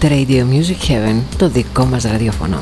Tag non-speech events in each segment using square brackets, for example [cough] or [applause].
Ακούτε Radio Music Heaven, το δικό μας ραδιοφωνό.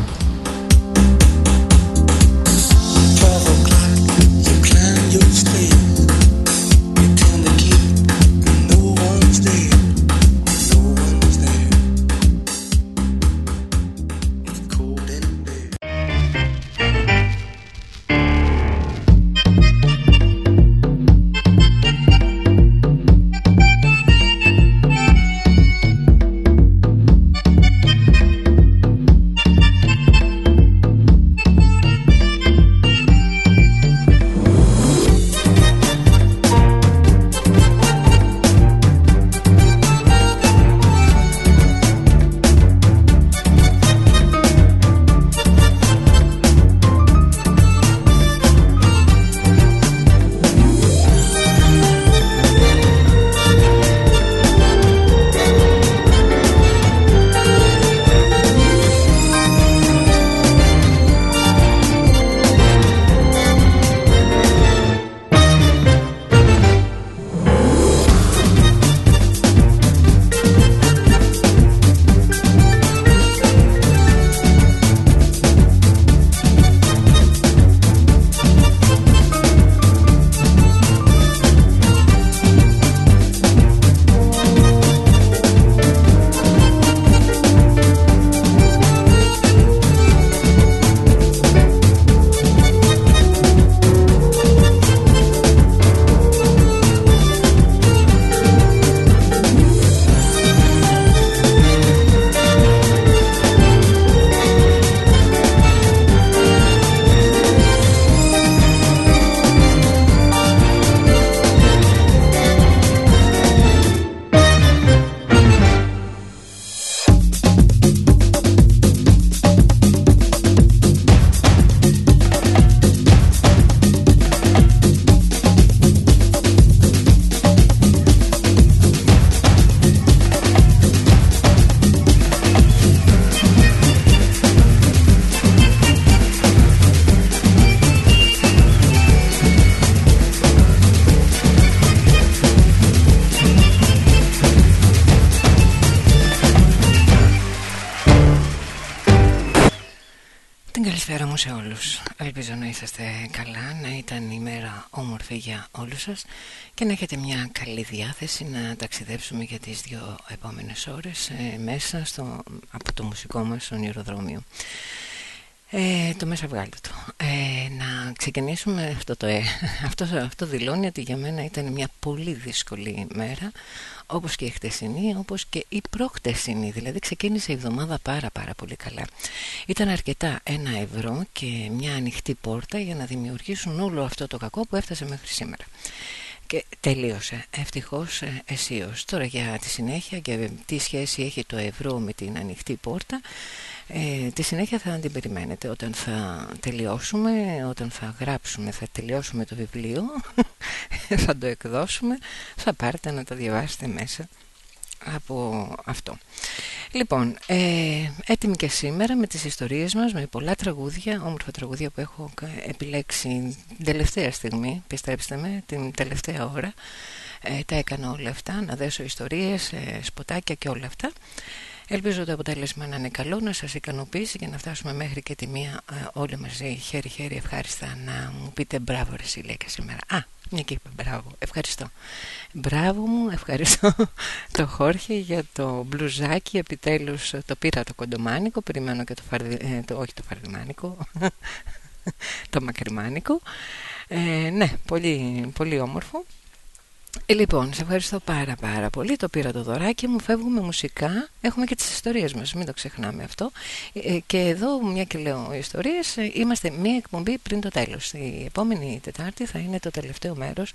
Σας και να έχετε μια καλή διάθεση να ταξιδέψουμε για τις δύο επόμενες ώρες ε, μέσα στο, από το μουσικό μας ονειροδρόμιο. Ε, το μέσα βγάλτε το. Ε, να ξεκινήσουμε αυτό το ε. [laughs] Αυτό, αυτό δηλώνει ότι για μένα ήταν μια πολύ δύσκολη μέρα όπως και η χτεσινή, όπως και η προχτεσινή. Δηλαδή ξεκίνησε η εβδομάδα πάρα πάρα πολύ καλά. Ήταν αρκετά ένα ευρώ και μια ανοιχτή πόρτα για να δημιουργήσουν όλο αυτό το κακό που έφτασε μέχρι σήμερα. Και τελείωσε. Ευτυχώς ε, αισίως. Τώρα για τη συνέχεια και τι σχέση έχει το ευρώ με την ανοιχτή πόρτα ε, τη συνέχεια θα την περιμένετε όταν θα τελειώσουμε, όταν θα γράψουμε, θα τελειώσουμε το βιβλίο, [laughs] θα το εκδώσουμε, θα πάρετε να το διαβάσετε μέσα από αυτό. Λοιπόν, ε, έτοιμοι και σήμερα με τις ιστορίες μας, με πολλά τραγούδια, όμορφα τραγούδια που έχω επιλέξει την τελευταία στιγμή, πιστέψτε με, την τελευταία ώρα. Ε, τα έκανα όλα αυτά, να δέσω ιστορίες, ε, σποτάκια και όλα αυτά. Ελπίζω το αποτέλεσμα να είναι καλό, να σας ικανοποιήσει και να φτάσουμε μέχρι και τη μία ε, όλοι μαζί χέρι-χέρι ευχάριστα να μου πείτε μπράβο ρε Σιλέκα σήμερα. Α, μια και είπα μπράβο, ευχαριστώ. Μπράβο μου, ευχαριστώ [laughs] το Χόρχε για το μπλουζάκι, επιτέλους το πήρα το κοντομάνικο, περιμένω και το, φαρδι... Ε, το όχι το φαρδιμάνικο, [laughs] το μακριμάνικο. Ε, ναι, πολύ, πολύ όμορφο. Ε, λοιπόν, σε ευχαριστώ πάρα πάρα πολύ. Το πήρα το δωράκι μου. Φεύγουμε μουσικά. Έχουμε και τις ιστορίες μας, μην το ξεχνάμε αυτό. Ε, και εδώ, μια και λέω ιστορίες, ε, είμαστε μία εκπομπή πριν το τέλος. Η επόμενη Τετάρτη θα είναι το τελευταίο μέρος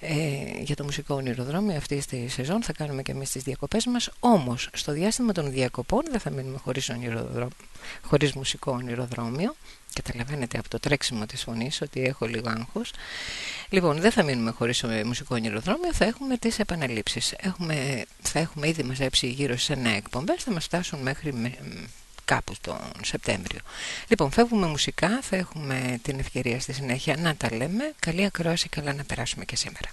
ε, για το μουσικό ονειροδρόμιο αυτή τη σεζόν. Θα κάνουμε και εμείς τις διακοπές μας. Όμως, στο διάστημα των διακοπών δεν θα μείνουμε χωρίς, χωρίς μουσικό ονειροδρόμιο. Καταλαβαίνετε από το τρέξιμο της φωνής ότι έχω λίγο άγχος. Λοιπόν, δεν θα μείνουμε χωρίς μουσικό ονειροδρόμιο, θα έχουμε τις επαναλήψεις. Έχουμε, θα έχουμε ήδη μαζέψει γύρω σε 9 εκπομπές, θα μας φτάσουν μέχρι με, κάπου τον Σεπτέμβριο. Λοιπόν, φεύγουμε μουσικά, θα έχουμε την ευκαιρία στη συνέχεια να τα λέμε. Καλή ακρόαση, καλά να περάσουμε και σήμερα.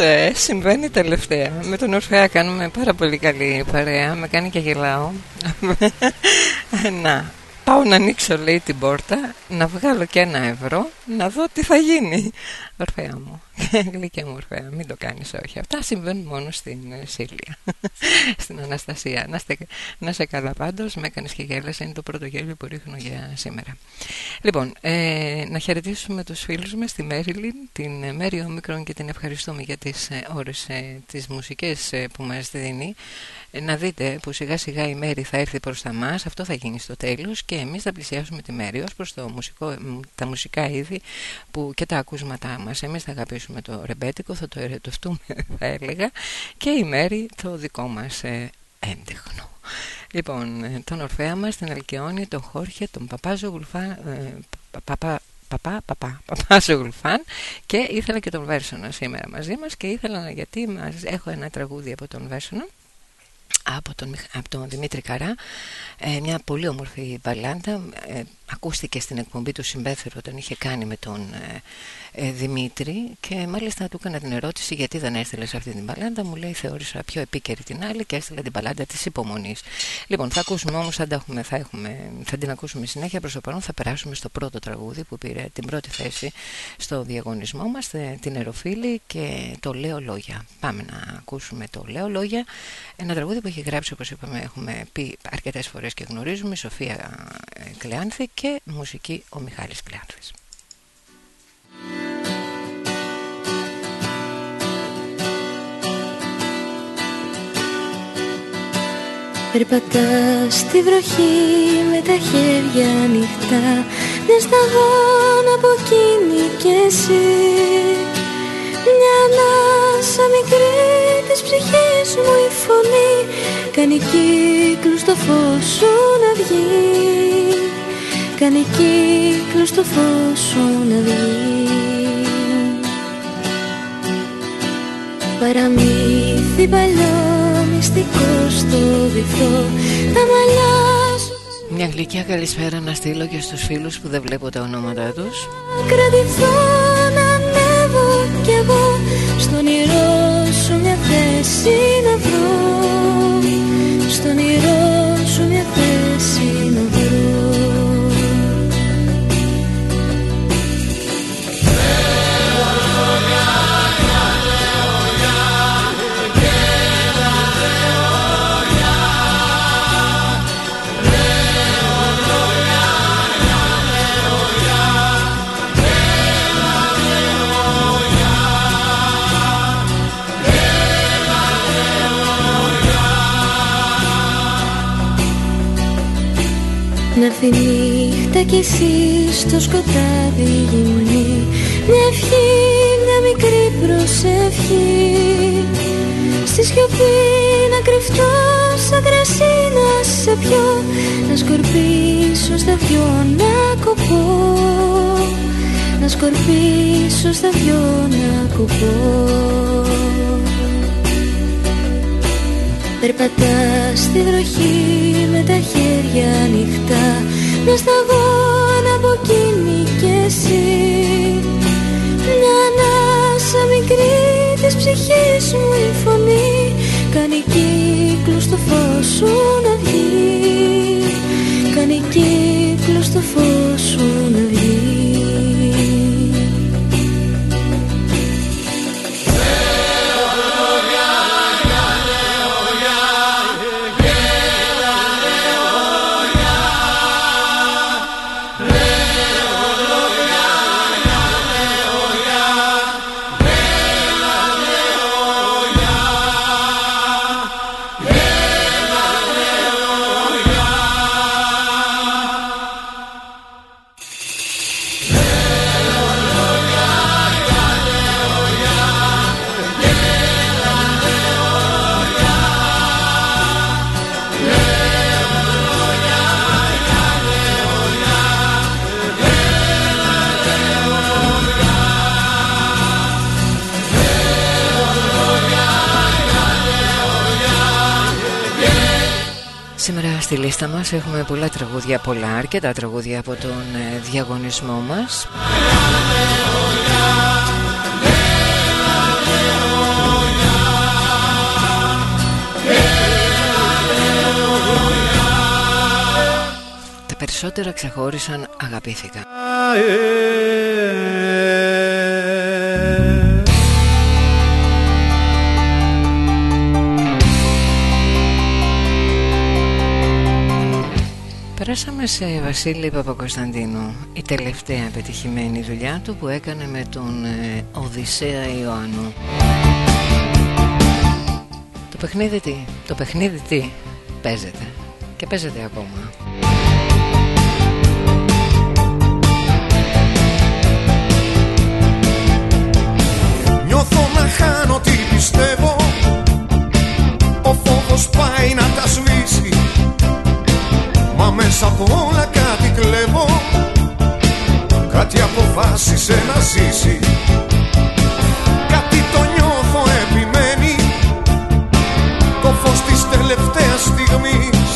Ε, συμβαίνει τελευταία. Με τον Ορφέα κάνουμε πάρα πολύ καλή παρέα. Με κάνει και γελάω. [laughs] Να πάω να ανοίξω λέει την πόρτα Να βγάλω και ένα ευρώ Να δω τι θα γίνει. Ορφέα μου. [laughs] Γλυκιά μου Ορφέα Μην το κάνεις όχι. Αυτά συμβαίνουν μόνο στην ε, Σίλια [laughs] Στην Αναστασία. Να, στε, να σε καλά πάντως. Με έκανες και γέλασε Είναι το πρώτο γέλιο που ρίχνω για σήμερα. Λοιπόν, ε, να χαιρετήσουμε τους φίλους μας στη Μέριλιν, την Μέρη Όμικρον και την ευχαριστούμε για τις ε, ώρες, ε, τις μουσικές ε, που μας δίνει. Ε, να δείτε που σιγά σιγά η Μέρη θα έρθει προς τα μας, αυτό θα γίνει στο τέλος και εμείς θα πλησιάσουμε τη Μέρη ως προς το μουσικό, τα μουσικά είδη που και τα ακούσματά μας. Εμείς θα αγαπήσουμε το ρεμπέτικο, θα το ερετευτούμε [laughs] θα έλεγα και η Μέρη το δικό μας έντεχνο. Λοιπόν, ε, τον Ορφέα μας, την Αλκαιόνη, τον Χόρχε, τον Παπάζο Γουλφάν, ε, παπά, παπά, [laughs] παπά, Παπάζο Γουλφάν και ήθελα και τον Βέρσονα σήμερα μαζί μας και ήθελα γιατί μας, έχω ένα τραγούδι από τον Βέρσονα από τον, από τον Δημήτρη Καρά ε, μια πολύ όμορφη μπαλάντα ε, ακούστηκε στην εκπομπή του Συμπέθερου όταν είχε κάνει με τον ε, Δημήτρη και μάλιστα του έκανα την ερώτηση γιατί δεν έστειλε αυτή την παλάντα. Μου λέει θεώρησα πιο επίκαιρη την άλλη και έστειλε την παλάντα της υπομονής. Λοιπόν, θα ακούσουμε όμως, θα, θα, έχουμε, θα την ακούσουμε συνέχεια. Προς το παρόν θα περάσουμε στο πρώτο τραγούδι που πήρε την πρώτη θέση στο διαγωνισμό μας, την Εροφίλη και το Λέω Λόγια. Πάμε να ακούσουμε το Λέω Λόγια. Ένα τραγούδι που έχει γράψει, όπως είπαμε, έχουμε πει αρκετές φορές και γνωρίζουμε, η Σοφία ε, Κλεάνθη και μουσική ο Μιχάλης Κλεάνθης. Περπατάς στη βροχή με τα χέρια ανοιχτά Μια σταγόνα από εκείνη κι εσύ Μια ανάσα μικρή της ψυχής μου η φωνή Κάνει κύκλους στο φως σου να βγει κάνει κύκλος στο φως σου να βγει Παραμύθι παλιό μυστικό στο βυθό. Τα μαλλιά σου Μια γλυκιά καλησπέρα να στείλω και στους φίλους που δεν βλέπω τα ονόματά τους. Κρατηθώ να ανέβω κι εγώ. Στον όνειρό σου μια θέση να βρω. Στον όνειρό κι εσύ στο σκοτάδι γυμνή. Μια ευχή, μια μικρή προσευχή. Στη σιωπή να κρυφτώ σαν κρασί να σε πιω. Να σκορπίσω στα δυο να κοπώ. Να σκορπίσω στα δυο να κοπώ. Περπατάς στη βροχή με τα χέρια ανοιχτά Μια σταγόνα από εκείνη κι εσύ Μια ανάσα μικρή της ψυχής μου η φωνή. Κάνει κύκλο στο φως σου να βγει. Κάνει κύκλο στο φως σου να βγει λίστα μας έχουμε πολλά τραγούδια, πολλά αρκετά τραγούδια από τον ε, διαγωνισμό μας. Τα περισσότερα ξεχώρισαν αγαπήθηκα Περάσαμε σε Βασίλη Παπακοσταντίνου Η τελευταία πετυχημένη δουλειά του που έκανε με τον ε, Οδυσσέα Ιωάννου. Το παιχνίδι τι, το παιχνίδι τι; Παίζεται. Και παίζεται ακόμα. Νιώθω να χάνω τι πιστεύω. Ο φόβος πάει να τα σβήσει Μα μέσα από όλα κάτι κλέβω. Κάτι αποφάσισε να ζήσει. Κάτι το νιώθω επιμένει. Το φως της τελευταίας στιγμής.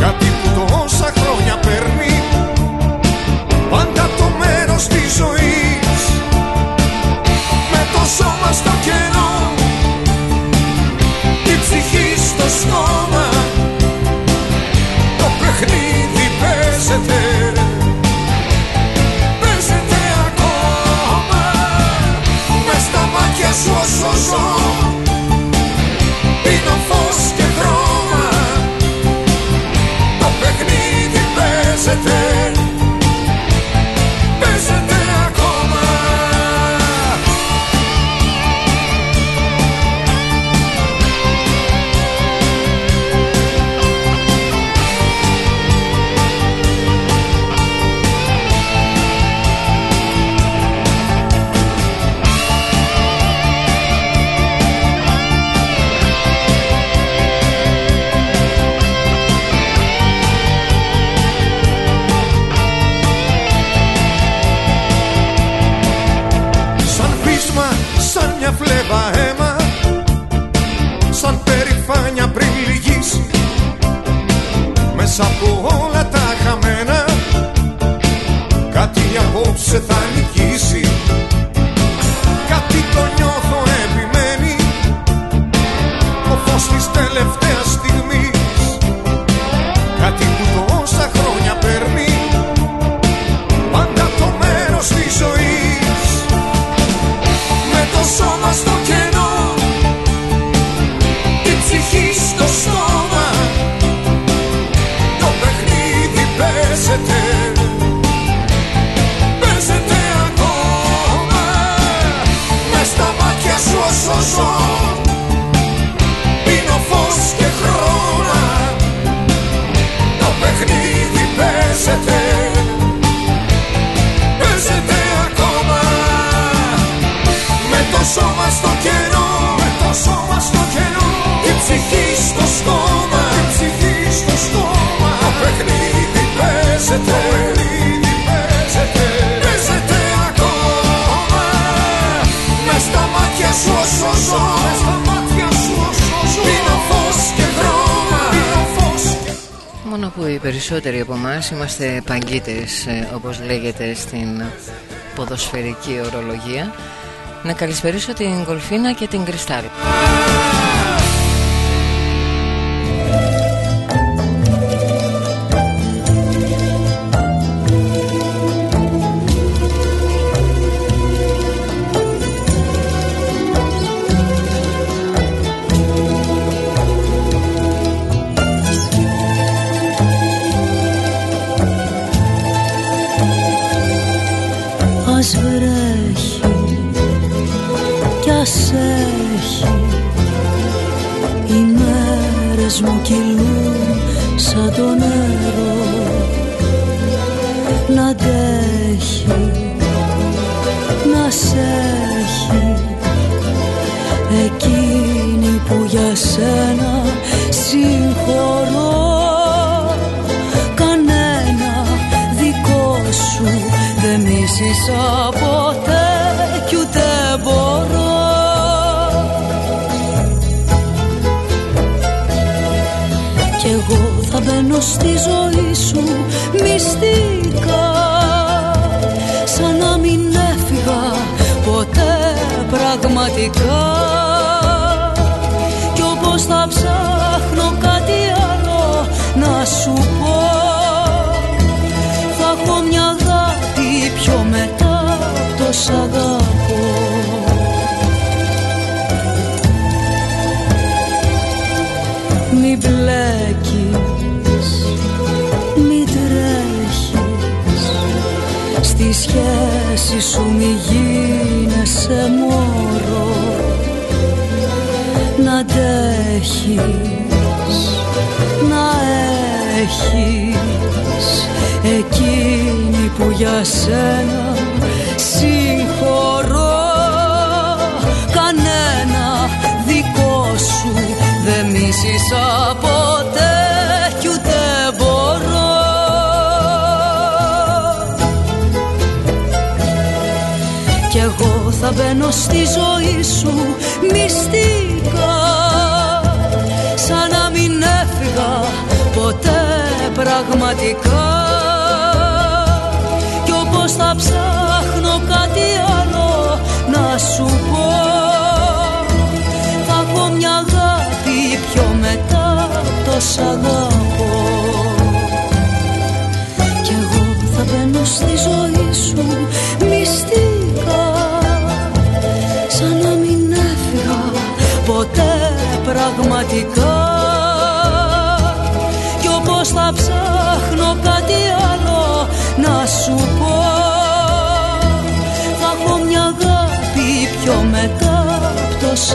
Κάτι που τόσα χρόνια παίρνει. Πάντα το μέρος της ζωής. Με το σώμα στο κενό. Η ψυχή στο στόμα ζω. Πίνω φως και χρώμα. Το παιχνίδι παίζεται. Παίζεται περισσότεροι από εμάς είμαστε παγκίτες ε, όπως λέγεται στην ποδοσφαιρική ορολογία να καλησπερίσω την Κολφίνα και την Κρυστάλ. γίνεσαι μωρό να αντέχεις, να έχεις εκείνη που για σένα συγχωρώ. Κανένα δικό σου δεν μίσησα ποτέ θα μπαίνω στη ζωή σου μυστικά. Σαν να μην έφυγα ποτέ πραγματικά. Κι όπως θα ψάχνω κάτι άλλο να σου πω. Θα έχω μια αγάπη πιο μετά το σ' αγαπώ. Κι εγώ θα μπαίνω στη ζωή σου πραγματικά. Κι όπως θα ψάχνω κάτι άλλο να σου πω. Θα έχω μια αγάπη πιο μετά από το σ'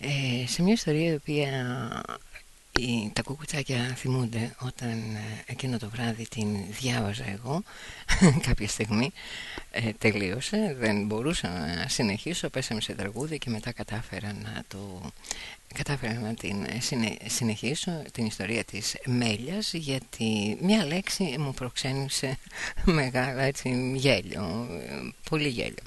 ε, σε μια ιστορία η οποία η, τα κουκουτσάκια θυμούνται όταν ε, εκείνο το βράδυ την διάβαζα εγώ [laughs] κάποια στιγμή ε, τελείωσε δεν μπορούσα να συνεχίσω πέσαμε σε τραγούδι και μετά κατάφερα να το κατάφερα να την συνεχίσω την ιστορία της μέλιας γιατί μια λέξη μου προξένησε [laughs] μεγάλο έτσι γέλιο πολύ γέλιο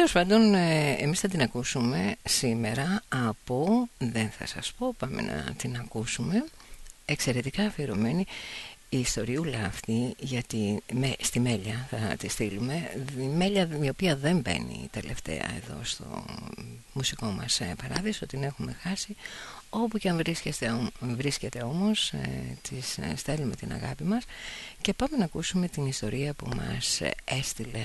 Τέλος πάντων, ε, εμείς θα την ακούσουμε σήμερα από. Δεν θα σας πω, πάμε να την ακούσουμε. Εξαιρετικά αφιερωμένη η ιστοριούλα αυτή γιατί με, στη Μέλια θα τη στείλουμε η Μέλια η οποία δεν μπαίνει τελευταία εδώ στο μουσικό μας ε, παράδεισο την έχουμε χάσει όπου και αν βρίσκεται, βρίσκεται όμως τις στέλνουμε την αγάπη μας και πάμε να ακούσουμε την ιστορία που μας έστειλε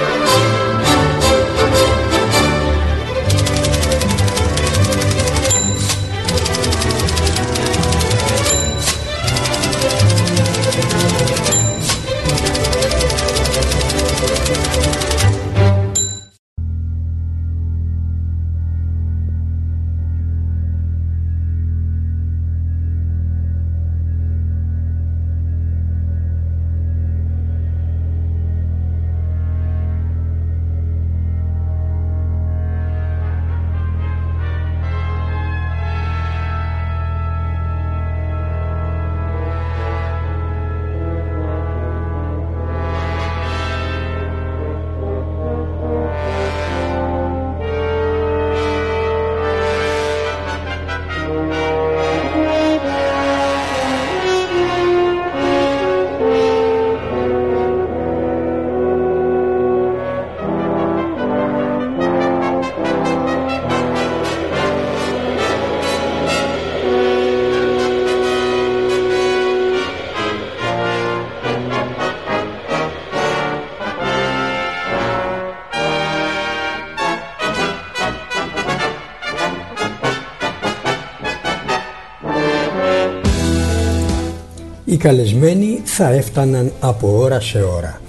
καλεσμένοι θα έφταναν από ώρα σε ώρα.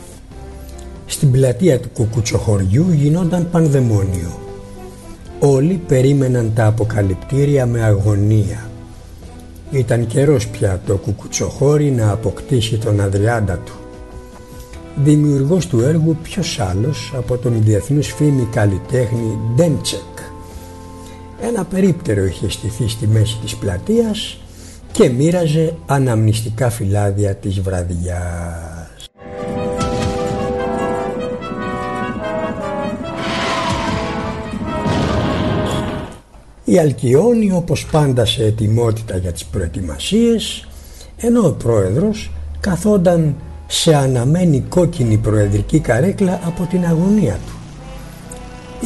Στην πλατεία του κουκουτσοχωριού γινόταν πανδαιμόνιο. Όλοι περίμεναν τα αποκαλυπτήρια με αγωνία. Ήταν καιρός πια το κουκουτσοχώρι να αποκτήσει τον αδριάντα του. Δημιουργός του έργου ποιος άλλος από τον διεθνούς φήμη καλλιτέχνη Ντέμτσεκ. Ένα περίπτερο είχε στηθεί στη μέση της πλατείας και μοίραζε αναμνηστικά φυλάδια της βραδιάς. Η Αλκιόνη όπως πάντα σε ετοιμότητα για τις προετοιμασίες ενώ ο πρόεδρος καθόταν σε αναμένη κόκκινη προεδρική καρέκλα από την αγωνία του.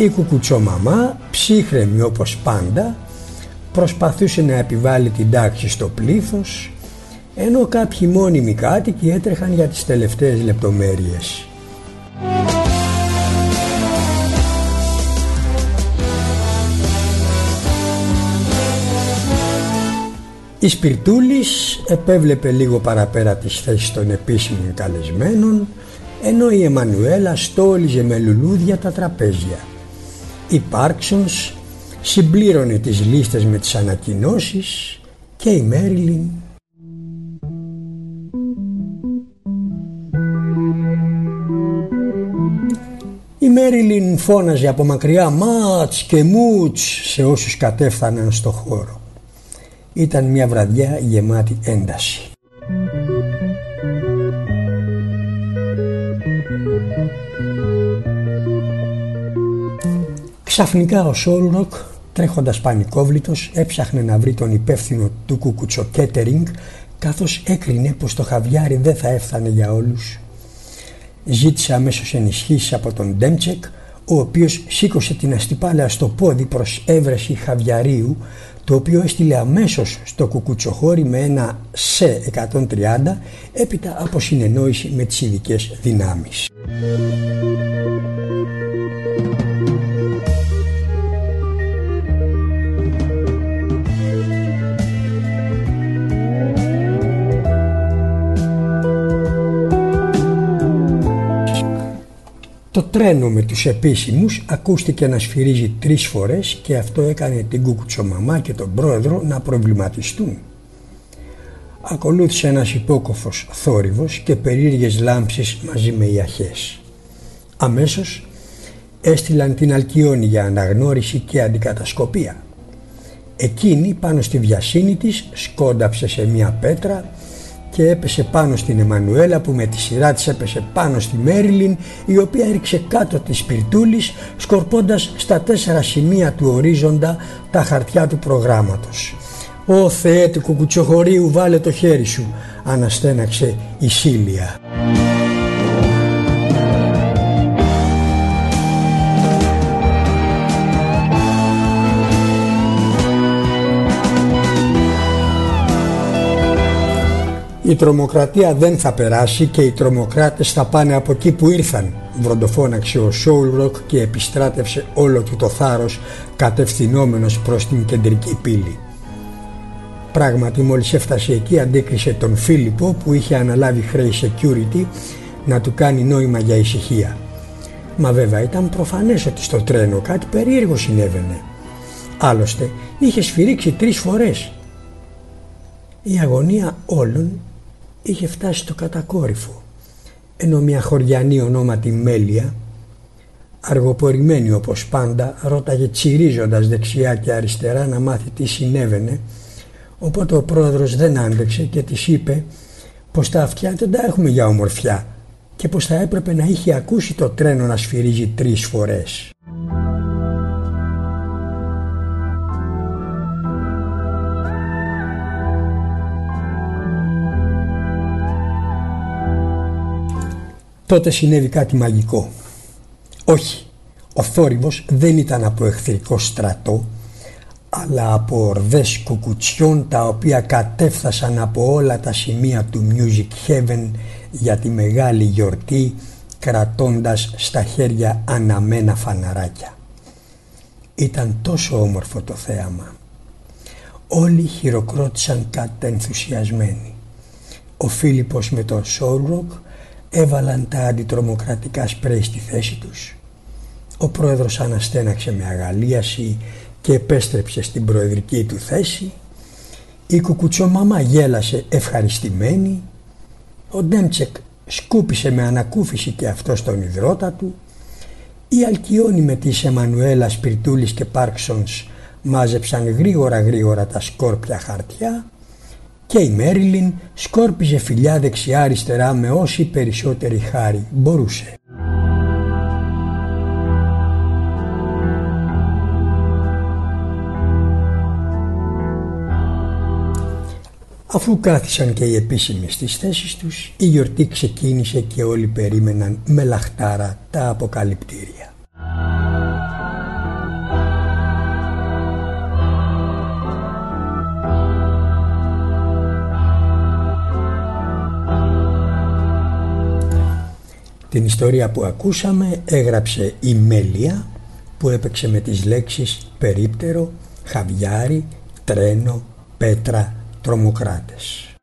Η κουκουτσομαμά ψύχρεμη όπως πάντα προσπαθούσε να επιβάλλει την τάξη στο πλήθος ενώ κάποιοι μόνιμοι κάτοικοι έτρεχαν για τις τελευταίες λεπτομέρειες. Η Σπιρτούλης επέβλεπε λίγο παραπέρα τις θέσεις των επίσημων καλεσμένων ενώ η Εμμανουέλα στόλιζε με λουλούδια τα τραπέζια. Η Πάρξονς συμπλήρωνε τις λίστες με τις ανακοινώσεις και η Μέριλιν Η Μέριλιν φώναζε από μακριά μάτς και μούτς σε όσους κατέφθαναν στο χώρο. Ήταν μια βραδιά γεμάτη ένταση. Ξαφνικά ο Σόλνοκ τρέχοντας πανικόβλητος έψαχνε να βρει τον υπεύθυνο του κουκουτσο κέτερινγκ καθώς έκρινε πως το χαβιάρι δεν θα έφτανε για όλους. Ζήτησε αμέσως ενισχύσεις από τον Ντέμτσεκ ο οποίος σήκωσε την Αστυπάλαια στο πόδι προς έβρεση χαβιαρίου το οποίο έστειλε αμέσως στο κουκουτσοχώρι με ένα σε 130 έπειτα από συνεννόηση με τις ειδικές δυνάμεις. Το τρένο με τους επίσημους ακούστηκε να σφυρίζει τρεις φορές και αυτό έκανε την κουκουτσομαμά και τον πρόεδρο να προβληματιστούν. Ακολούθησε ένας υπόκοφος θόρυβος και περίεργες λάμψεις μαζί με ιαχές. Αμέσως έστειλαν την Αλκιόνη για αναγνώριση και αντικατασκοπία. Εκείνη πάνω στη βιασύνη της σκόνταψε σε μια πέτρα και έπεσε πάνω στην Εμμανουέλα που με τη σειρά της έπεσε πάνω στη Μέριλιν η οποία έριξε κάτω της σπιρτούλης σκορπώντας στα τέσσερα σημεία του ορίζοντα τα χαρτιά του προγράμματος. «Ω Θεέ του κουκουτσοχωρίου βάλε το χέρι σου» αναστέναξε η Σίλια. Η τρομοκρατία δεν θα περάσει και οι τρομοκράτες θα πάνε από εκεί που ήρθαν βροντοφώναξε ο Σόουλροκ και επιστράτευσε όλο του το θάρρος κατευθυνόμενος προς την κεντρική πύλη. Πράγματι μόλις έφτασε εκεί αντίκρισε τον Φίλιππο που είχε αναλάβει χρέη security να του κάνει νόημα για ησυχία. Μα βέβαια ήταν προφανές ότι στο τρένο κάτι περίεργο συνέβαινε. Άλλωστε είχε σφυρίξει τρεις φορές. Η αγωνία όλων είχε φτάσει στο κατακόρυφο ενώ μια χωριανή ονόματι Μέλια αργοπορημένη όπως πάντα ρώταγε τσιρίζοντας δεξιά και αριστερά να μάθει τι συνέβαινε οπότε ο πρόεδρος δεν άντεξε και της είπε πως τα αυτιά δεν τα έχουμε για ομορφιά και πως θα έπρεπε να είχε ακούσει το τρένο να σφυρίζει τρεις φορές. Τότε συνέβη κάτι μαγικό. Όχι, ο θόρυβος δεν ήταν από εχθρικό στρατό, αλλά από ορδές κουκουτσιών τα οποία κατέφθασαν από όλα τα σημεία του Music Heaven για τη μεγάλη γιορτή κρατώντας στα χέρια αναμένα φαναράκια. Ήταν τόσο όμορφο το θέαμα. Όλοι χειροκρότησαν κάτι ενθουσιασμένοι. Ο Φίλιππος με τον Σόλνοκ έβαλαν τα αντιτρομοκρατικά σπρέι στη θέση τους. Ο πρόεδρος αναστέναξε με αγαλίαση και επέστρεψε στην προεδρική του θέση. Η κουκουτσομαμά γέλασε ευχαριστημένη. Ο Ντέμτσεκ σκούπισε με ανακούφιση και αυτό τον ιδρώτα του. Οι Αλκιόνοι με της Εμμανουέλα Σπιρτούλης και Πάρξονς μάζεψαν γρήγορα γρήγορα τα σκόρπια χαρτιά και η Μέριλιν σκόρπιζε φιλιά δεξιά αριστερά με όση περισσότερη χάρη μπορούσε. Αφού κάθισαν και οι επίσημοι στις θέσεις τους, η γιορτή ξεκίνησε και όλοι περίμεναν με λαχτάρα τα αποκαλυπτήρια. Την ιστορία που ακούσαμε έγραψε η Μέλια που έπαιξε με τις λέξεις περίπτερο, χαβιάρι, τρένο, πέτρα, τρομοκράτες.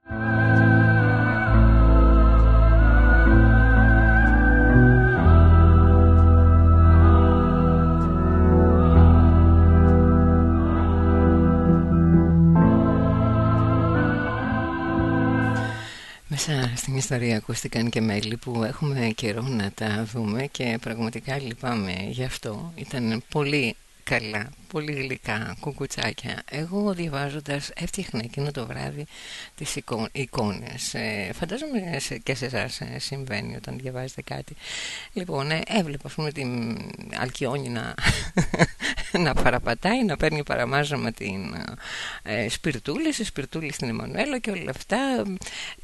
Μέσα στην ιστορία ακούστηκαν και μέλη που έχουμε καιρό να τα δούμε και πραγματικά λυπάμαι γι' αυτό. Ήταν πολύ καλά, πολύ γλυκά κουκουτσάκια. Εγώ διαβάζοντας έφτιαχνα εκείνο το βράδυ τις εικο... εικόνες. Ε, φαντάζομαι και σε εσάς ε, συμβαίνει όταν διαβάζετε κάτι. Λοιπόν, ε, έβλεπα ας πούμε την Αλκιόνι να, [laughs] να παραπατάει, να παίρνει παραμάζωμα την ε, Σπιρτούλη, σε Σπιρτούλη στην Εμμανουέλο και όλα αυτά.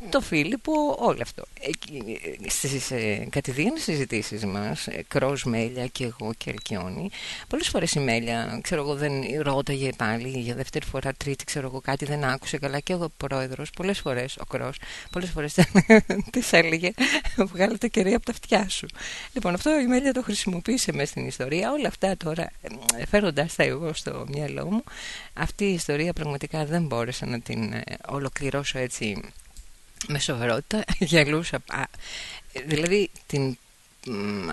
Το Φίλιππο, όλο αυτό. Ε, στις ε, κατηδίαν συζητήσεις μας, ε, Κρός Μέλια και εγώ και Αλκιόνι, πολλές φορές η Μέλια, ξέρω εγώ, δεν ρώταγε πάλι για δεύτερη φορά, τρίτη, ξέρω εγώ κάτι, δεν άκουσε καλά και ο πρόεδρος, πολλές φορές, ο Κρός, πολλές φορές [laughs] της έλεγε, βγάλε το κερί από τα αυτιά σου. Λοιπόν, αυτό η Μέλια το χρησιμοποίησε μέσα στην ιστορία, όλα αυτά τώρα φέροντας τα εγώ στο μυαλό μου αυτή η ιστορία πραγματικά δεν μπόρεσα να την ε, ολοκληρώσω έτσι με σοβαρότητα [laughs] γελούσα δηλαδή την,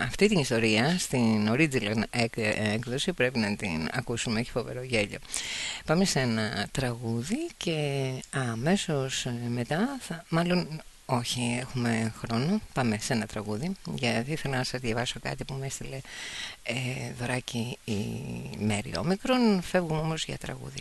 αυτή την ιστορία στην original έκδοση πρέπει να την ακούσουμε έχει φοβερό γέλιο πάμε σε ένα τραγούδι και αμέσως ε, μετά θα, μάλλον όχι, έχουμε χρόνο. Πάμε σε ένα τραγούδι. Γιατί ήθελα να σας διαβάσω κάτι που με έστειλε ε, δωράκι η Μέρη Όμικρον. Φεύγουμε όμως για τραγούδι.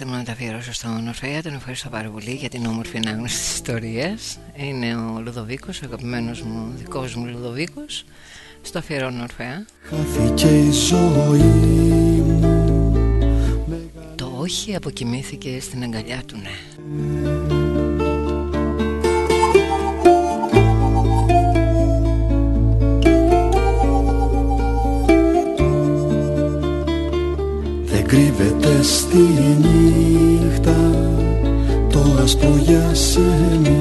Επιτρέψτε μου να τα αφιερώσω στον Ορφέα. Τον ευχαριστώ πάρα πολύ για την όμορφη ανάγνωση της ιστορίας. Είναι ο Λουδοβίκος, ο αγαπημένος μου δικός μου Λουδοβίκος. Στο αφιερώνω Ορφέα. Χάθηκε η ζωή Το όχι αποκοιμήθηκε στην αγκαλιά του, ναι. Κρύβεται στη νύχτα το άσπρο για σένα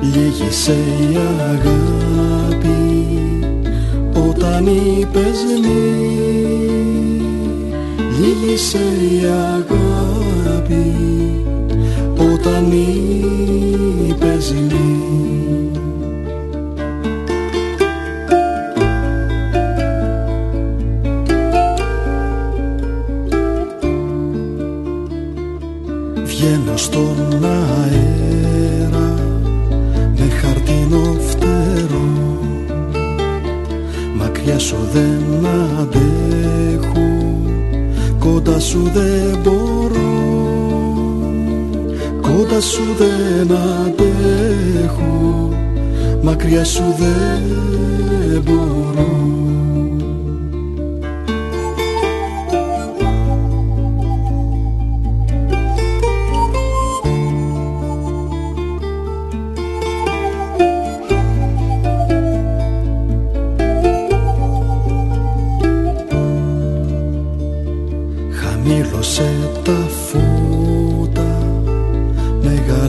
Λίγησε η αγάπη όταν είπες ναι Λίγησε η αγάπη όταν είπες ναι στον αέρα με χαρτινό φτερό. Μακριά σου δεν αντέχω κοντά σου δεν μπορώ. Κοντά σου δεν αντέχω μακριά σου δεν μπορώ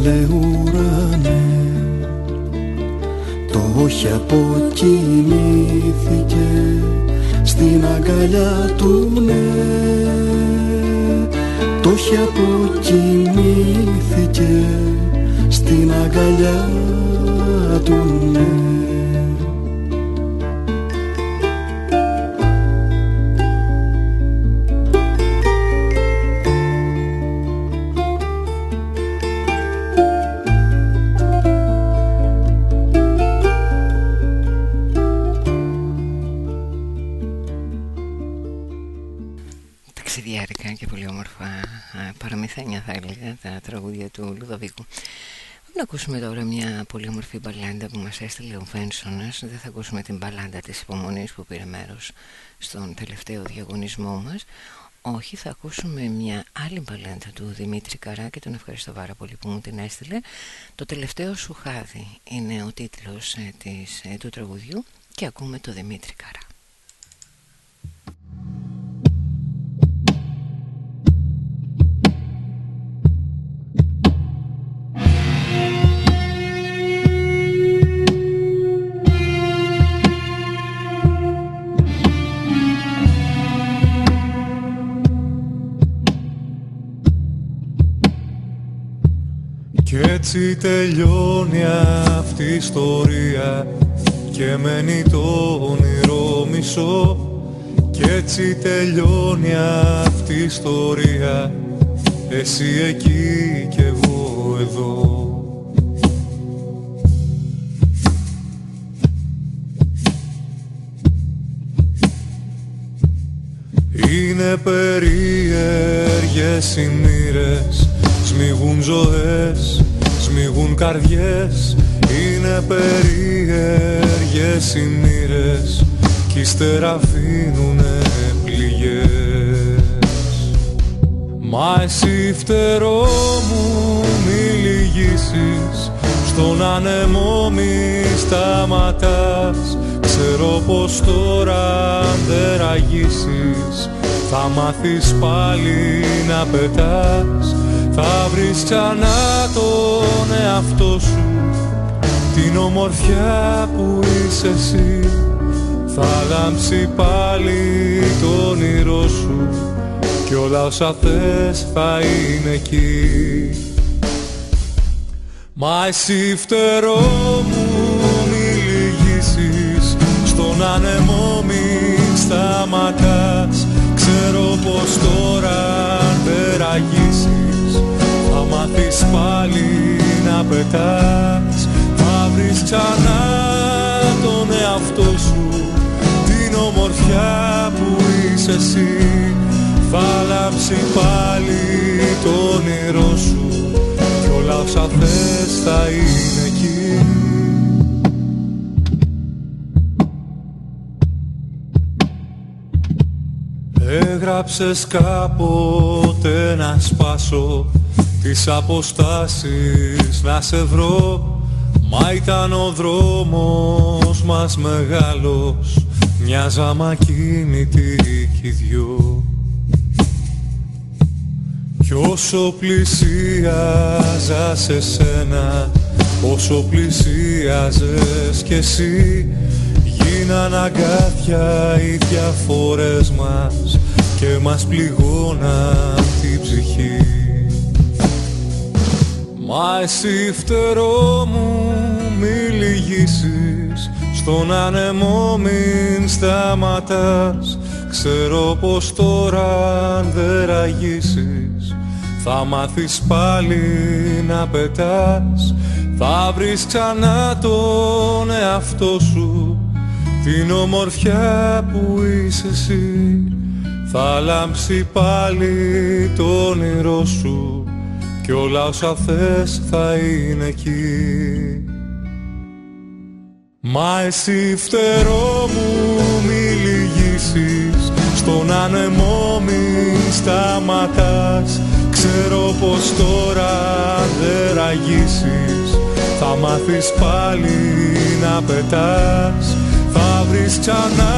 δε ουρανέ. Το όχι αποκοιμήθηκε στην αγκαλιά του ναι το όχι αποκοιμήθηκε στην αγκαλιά του ναι ακούσουμε τώρα μια πολύ όμορφη μπαλάντα που μας έστειλε ο Βένσονας Δεν θα ακούσουμε την μπαλάντα της υπομονής που πήρε μέρος στον τελευταίο διαγωνισμό μας όχι, θα ακούσουμε μια άλλη μπαλάντα του Δημήτρη Καρά και τον ευχαριστώ πάρα πολύ που μου την έστειλε. Το τελευταίο σου χάδι είναι ο τίτλος ε, της, ε, του τραγουδιού και ακούμε το Δημήτρη Καρά. Έτσι τελειώνει αυτή η ιστορία και μένει το όνειρο μισό. Κι έτσι τελειώνει αυτή η ιστορία εσύ εκεί και εγώ εδώ. Είναι περίεργες οι μοίρες, σμίγουν ζωές σμίγουν καρδιές Είναι περίεργες οι μοίρες Κι ύστερα αφήνουνε πληγές. Μα εσύ φτερό μου μη λυγίσεις Στον άνεμο μη σταματάς. Ξέρω πως τώρα αν δεν ραγίσεις Θα μάθεις πάλι να πετάς θα βρεις ξανά τον εαυτό σου Την ομορφιά που είσαι εσύ. Θα λάμψει πάλι το όνειρό σου Κι όλα όσα θες θα είναι εκεί. Μα εσύ φτερό μου μη λυγίσεις. Στον άνεμο μη σταματάς. Ξέρω πως τώρα δεν μάθεις πάλι να πετάς Θα βρεις ξανά τον εαυτό σου. Την ομορφιά που είσαι εσύ Θα λάμψει πάλι το όνειρό σου. Κι όλα όσα θες θα είναι εκεί. Έγραψες κάποτε να σπάσω τις αποστάσεις να σε βρω Μα ήταν ο δρόμος μας μεγάλος Μοιάζαμε ακίνητοι κι δυο. Κι όσο πλησίαζα σε σένα Όσο πλησίαζες κι εσύ Γίναν αγκάθια οι διαφορές μας Και μας πληγώναν την ψυχή Μα εσύ φτερό μου μη λυγίσεις. Στον άνεμο μην σταματάς. Ξέρω πως τώρα αν δεν ραγίσεις Θα μάθεις πάλι να πετάς. Θα βρεις ξανά τον εαυτό σου Την ομορφιά που είσαι εσύ. Θα λάμψει πάλι το όνειρό σου Κι όλα όσα θες θα είναι εκεί. Μα εσύ φτερό μου μη λυγίσεις. Στον άνεμο μη σταματάς. Ξέρω πως τώρα δεν ραγίσεις. Θα μάθεις πάλι να πετάς. Θα βρεις ξανά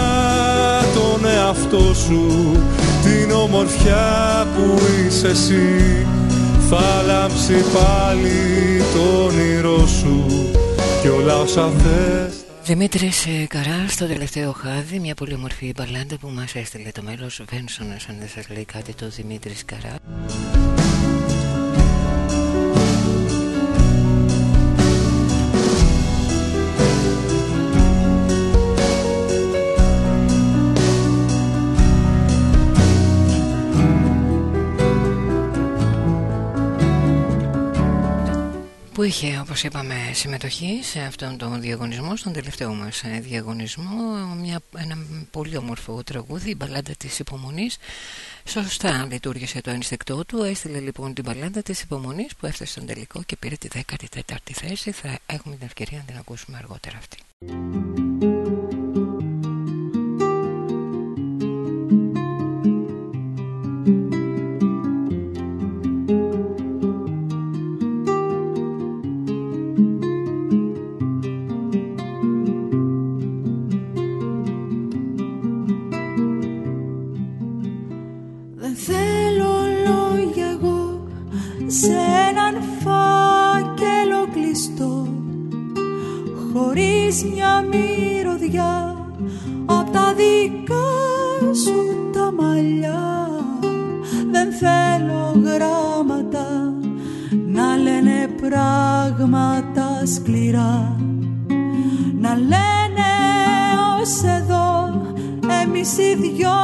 τον εαυτό σου. Την ομορφιά που είσαι εσύ Θα λάμψει πάλι το όνειρό σου και όλα όσα θες. Δημήτρης ε, Καράς στο τελευταίο χάδι Μια πολύ ομορφή μπαλάντα που μας έστειλε το μέλος Βένσονας αν δεν σας λέει κάτι το Δημήτρης Καρά που είχε όπως είπαμε συμμετοχή σε αυτόν τον διαγωνισμό στον τελευταίο μας ε, διαγωνισμό μια, ένα πολύ όμορφο τραγούδι η μπαλάντα της υπομονής σωστά λειτουργήσε το ενστικτό του. Έστειλε λοιπόν την μπαλάντα της υπομονής που έφτασε στον τελικό και πήρε τη 14η θέση. Θα έχουμε την ευκαιρία να την ακούσουμε αργότερα αυτή χωρίς μια μυρωδιά απ' τα δικά σου τα μαλλιά. Δεν θέλω γράμματα να λένε πράγματα σκληρά. Να λένε ως εδώ εμείς οι δυο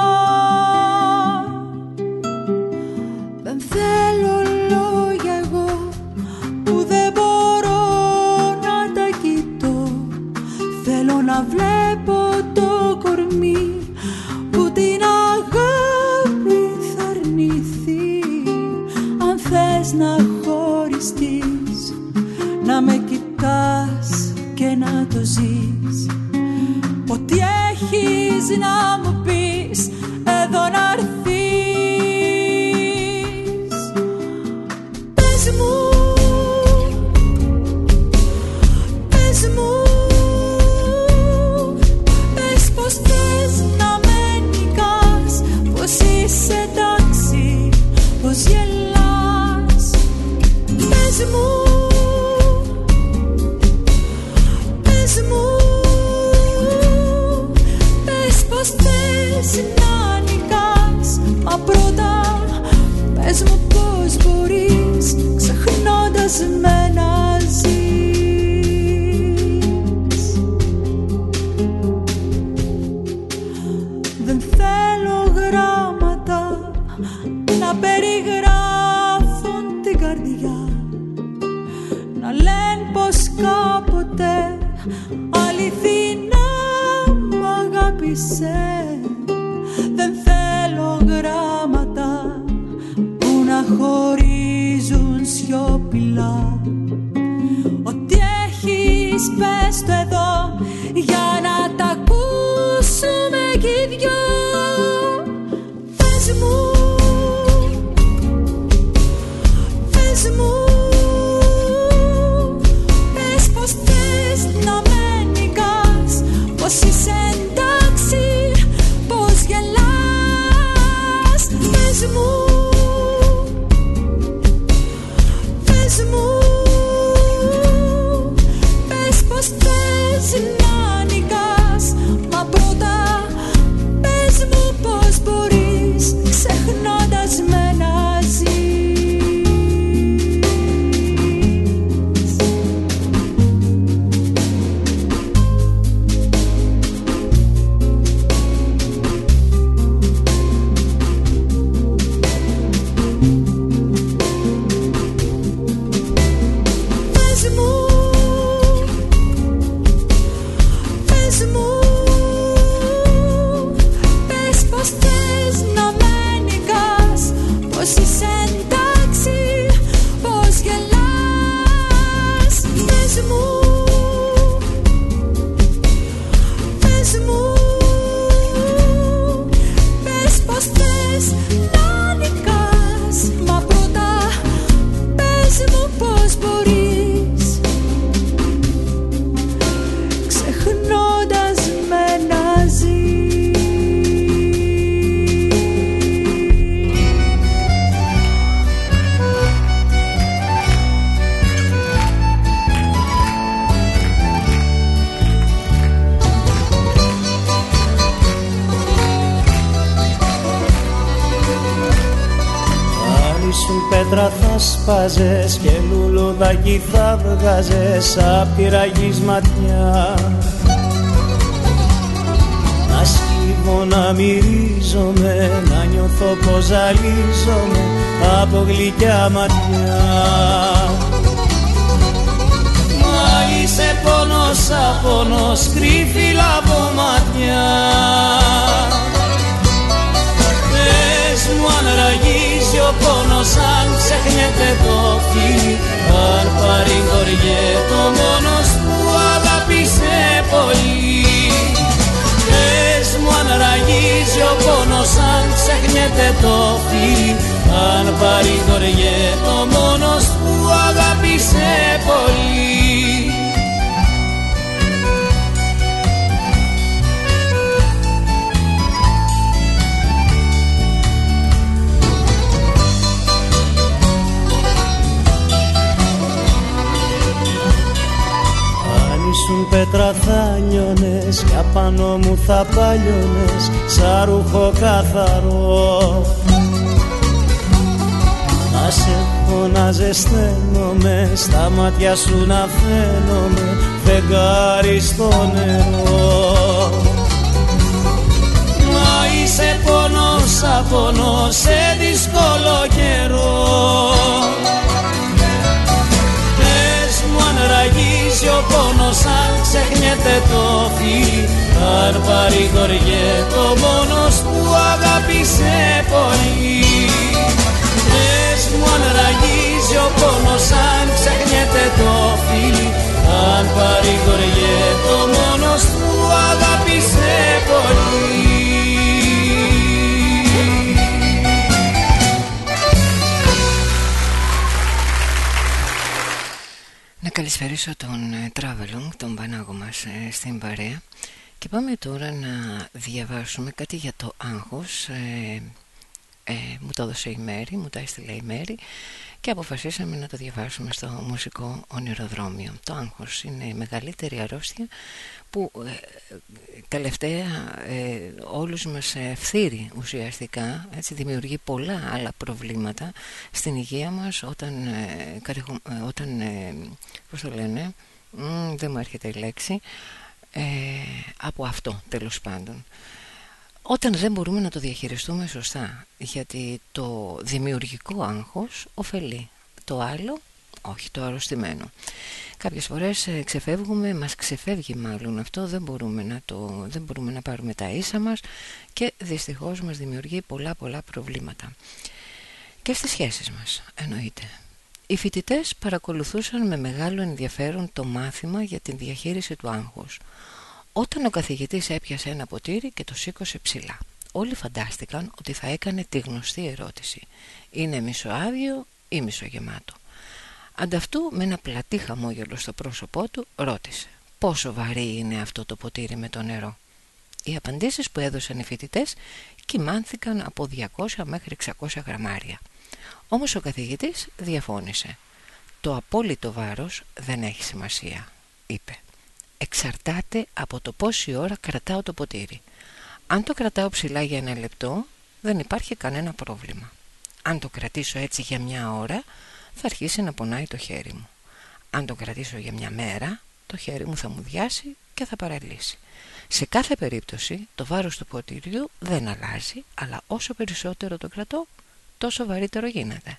το ζεις. Ό,τι έχεις να μου πεις εδώ να έρθεις ακούσουμε κι καλησπερίσω τον ε, Travelung, τον Πανάγο μας ε, στην παρέα. Και πάμε τώρα να διαβάσουμε κάτι για το άγχος ε, ε, μου το έδωσε η Μέρη, μου τα έστειλε η Μέρη και αποφασίσαμε να το διαβάσουμε στο μουσικό ονειροδρόμιο. Το άγχος είναι η μεγαλύτερη αρρώστια που ε, τελευταία ε, όλους μας ευθύρει ουσιαστικά έτσι, δημιουργεί πολλά άλλα προβλήματα στην υγεία μας όταν, ε, ε όταν ε, πώς το λένε δεν μου έρχεται η λέξη ε, από αυτό τέλος πάντων. Όταν δεν μπορούμε να το διαχειριστούμε σωστά γιατί το δημιουργικό άγχος ωφελεί το άλλο όχι το αρρωστημένο Κάποιες φορές ε, ξεφεύγουμε, μας ξεφεύγει μάλλον αυτό, δεν μπορούμε, να το, δεν μπορούμε να πάρουμε τα ίσα μας και δυστυχώς μας δημιουργεί πολλά πολλά προβλήματα. Και στις σχέσεις μας, εννοείται. Οι φοιτητές παρακολουθούσαν με μεγάλο ενδιαφέρον το μάθημα για την διαχείριση του άγχους. Όταν ο καθηγητής έπιασε ένα ποτήρι και το σήκωσε ψηλά. Όλοι φαντάστηκαν ότι θα έκανε τη γνωστή ερώτηση. Είναι μισοάδιο ή μισογεμάτο; Ανταυτού με ένα πλατή χαμόγελο στο πρόσωπό του ρώτησε «Πόσο βαρύ είναι αυτό το ποτήρι με το νερό» Οι απαντήσεις που έδωσαν οι φοιτητές κοιμάνθηκαν από 200 μέχρι 600 γραμμάρια. Όμως ο καθηγητής διαφώνησε «Το απόλυτο βάρος δεν έχει σημασία» είπε. «Εξαρτάται από το πόση ώρα κρατάω το ποτήρι. Αν το κρατάω ψηλά για ένα λεπτό δεν υπάρχει κανένα πρόβλημα. Αν το κρατήσω έτσι για μια ώρα θα αρχίσει να πονάει το χέρι μου. Αν το κρατήσω για μια μέρα, το χέρι μου θα μου διάσει και θα παραλύσει. Σε κάθε περίπτωση το βάρος του ποτήριου δεν αλλάζει, αλλά όσο περισσότερο το κρατώ, τόσο βαρύτερο γίνεται.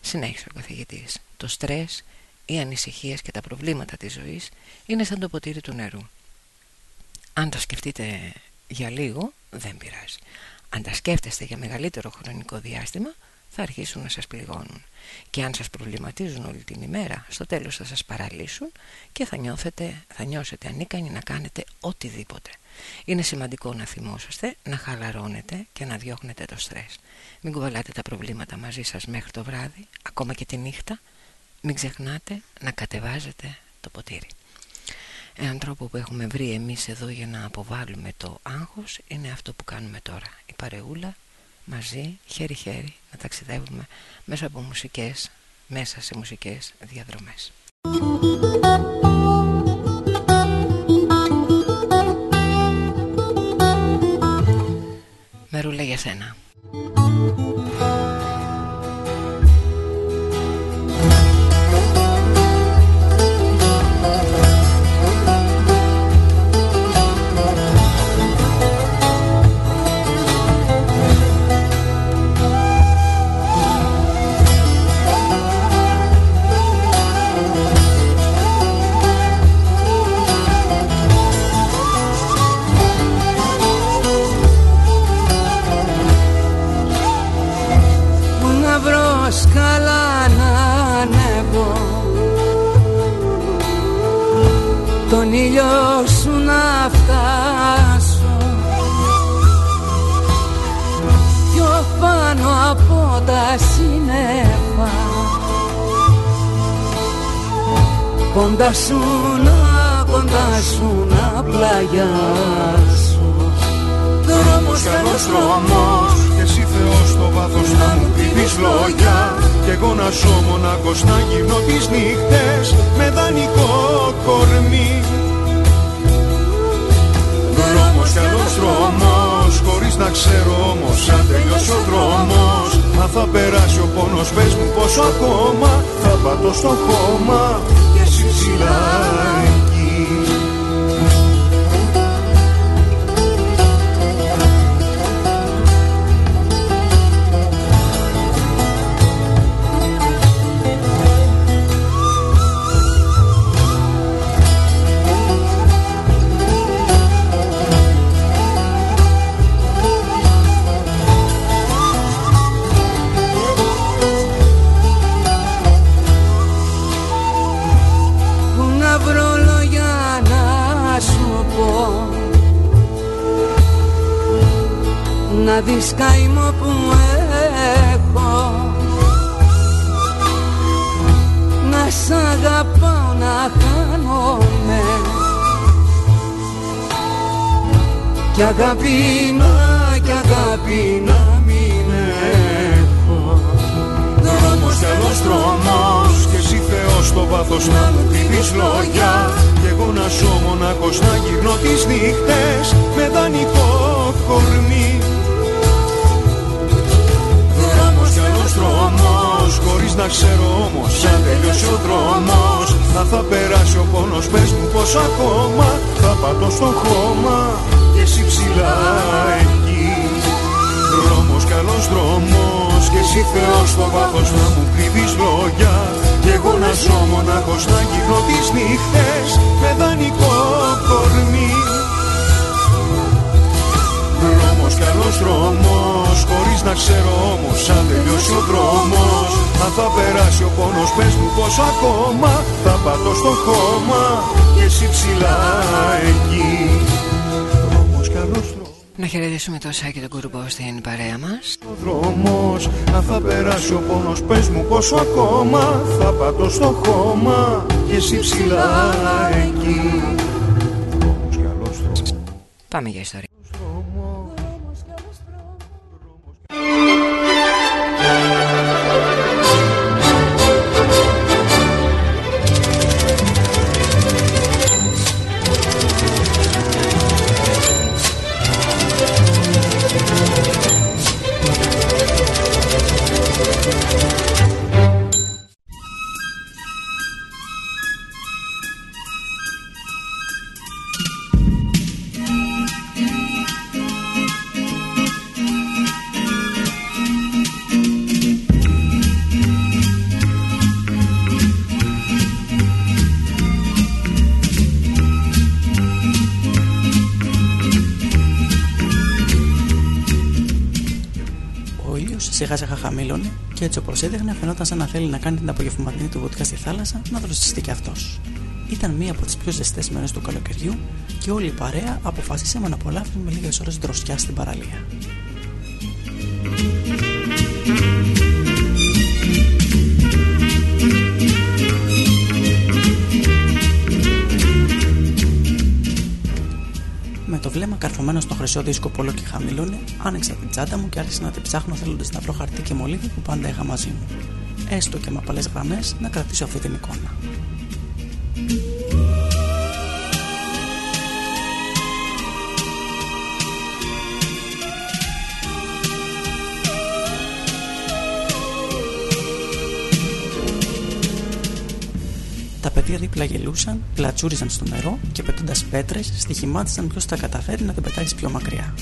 Συνέχισε ο καθηγητής. Το στρες, οι ανησυχίες και τα προβλήματα της ζωής είναι σαν το ποτήρι του νερού. Αν τα σκεφτείτε για λίγο, δεν πειράζει. Αν τα σκέφτεστε για μεγαλύτερο χρονικό διάστημα, θα αρχίσουν να σας πληγώνουν και αν σας προβληματίζουν όλη την ημέρα στο τέλος θα σας παραλύσουν και θα, νιώθετε, θα νιώσετε ανίκανοι να κάνετε οτιδήποτε Είναι σημαντικό να θυμόσαστε, να χαλαρώνετε και να διώχνετε το στρες. Μην κουβαλάτε τα προβλήματα μαζί σας μέχρι το βράδυ, ακόμα και τη νύχτα. Μην ξεχνάτε να κατεβάζετε το ποτήρι. Έναν τρόπο που έχουμε βρει εμείς εδώ για να αποβάλουμε το άγχος είναι αυτό που κάνουμε τώρα. Η παρεούλα μαζί, χέρι-χέρι, να ταξιδεύουμε μέσα από μουσικές, μέσα σε μουσικές διαδρομές. Μερούλα για σένα. Κοντά σου να, κοντά σου να πλαγιάσω. Δρόμος καλός δρόμος και εσύ Θεός στο βάθος να μου πεις λόγια. κι εγώ να ζω μονάχος να γυρνώ τις νύχτες με δανεικό κορμί. Δρόμος κι άλλος δρόμος χωρίς να ξέρω όμως αν τελειώσει ο δρόμος Αν θα περάσει ο πόνος πες μου πόσο ακόμα θα πατώ στο χώμα και εσύ καημό που έχω. Να σ' αγαπάω να χάνομαι. Κι αγάπη να, κι αγάπη να μην έχω. Δρόμος κι άλλος δρόμος κι εσύ Θεός στο βάθος να μου πεις λόγια. Κι εγώ να ζω μονάχος να γυρνώ τις νύχτες με δανεικό κορμί δρόμος Χωρίς να ξέρω όμως αν τελειώσει ο δρόμος. Αν θα περάσει ο πόνος πες μου πως ακόμα Θα πατώ στο χώμα. Και εσύ ψηλά εκεί. Δρόμος καλός δρόμος και εσύ Θεός στο βάθος να μου κρύβεις λόγια. Κι εγώ να ζω μονάχος να γυρνώ τις νύχτες με δανεικό κορμί. Δρόμος καλός δρόμος Χωρίς να ξέρω όμως αν τελειώσει ο δρόμος. Αν θα περάσει ο πόνος πες μου πως ακόμα Θα πατώ στο χώμα. Και εσύ ψηλά εκεί. Δρόμος καλός δρόμος να χαιρετήσουμε το Σάκη τον Κουρμπό στην παρέα μας. Ο δρόμος, αν θα περάσει ο πόνος Πες μου πόσο ακόμα Θα πατώ στο χώμα. Και εσύ ψηλά εκεί. Πάμε για ιστορία έδειχνε φαινόταν σαν να θέλει να κάνει την απογευματινή του βοτικά στη θάλασσα να δροσιστεί κι αυτός. Ήταν μία από τις πιο ζεστές μέρες του καλοκαιριού και όλη η παρέα αποφασίσαμε να απολαύσουμε λίγες ώρες δροσιά στην παραλία. Το βλέμμα καρφωμένο στο χρυσό δίσκο πολλό και χαμηλώνε, άνοιξα την τσάντα μου και άρχισα να την ψάχνω θέλοντας να βρω χαρτί και μολύβι που πάντα είχα μαζί μου. Έστω και με απαλές γραμμές να κρατήσω αυτή την εικόνα. Τα παιδιά δίπλα γελούσαν, πλατσούριζαν στο νερό και πετώντας πέτρες, στοιχημάτισαν ποιος θα καταφέρει να την πετάξεις πιο μακριά.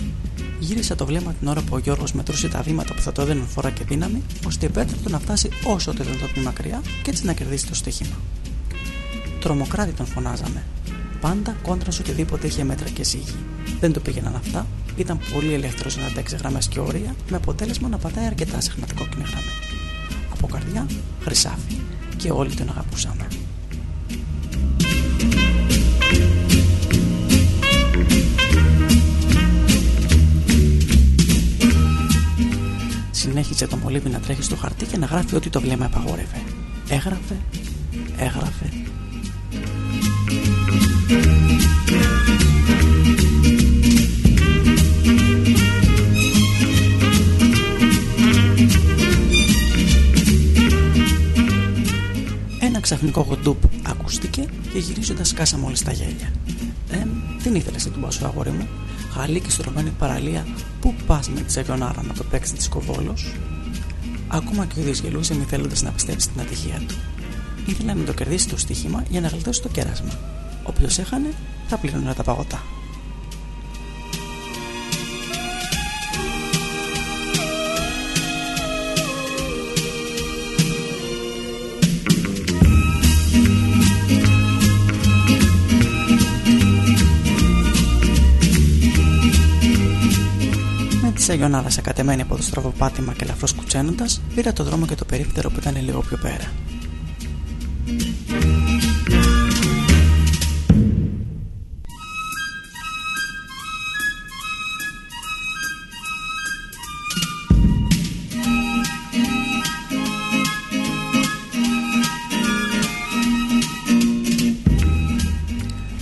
Γύρισα το βλέμμα την ώρα που ο Γιώργος μετρούσε τα βήματα που θα το έδαιναν φορά και δύναμη, ώστε επέτρεπε να φτάσει όσο το δυνατόν πιο μακριά και έτσι να κερδίσει το στοίχημα. Τρομοκράτη τον φωνάζαμε. Πάντα κόντρα σε οτιδήποτε είχε μέτρα και σίγη. Δεν το πήγαιναν αυτά, ήταν πολύ ελεύθερος να αντέξει γραμμές και όρια, με αποτέλεσμα να πατάει αρκετά συχνά την κόκκινη γραμμή. Από καρδιά, χρυσάφι, και όλοι τον αγαπούσαμε. Συνέχισε το μολύβι να τρέχει στο χαρτί και να γράφει ό,τι το βλέμμα επαγόρευε. Έγραφε, έγραφε. Ένα ξαφνικό γοντούπ ακούστηκε και γυρίζοντας κάσαμε όλε τα γέλια. Ε, δεν ήθελε να του πάσω, αγόρι μου. Χαλή και στρωμένη παραλία, πού πας με τη Σαγιονάρα να το παίξεις τη κοβόλο. Ακόμα και ο ίδιος γελούσε, μη θέλοντας να πιστέψει την ατυχία του. Ήθελε να το κερδίσει το στοίχημα για να γλιτώσει το κέρασμα. Όποιος έχανε, θα πλήρωνε τα παγωτά. Με τη Σαγιονάρα σε κατεμένη από το στραβοπάτημα και ελαφρώ κουτσένοντας, πήρα το δρόμο και το περίπτερο που ήταν λίγο πιο πέρα.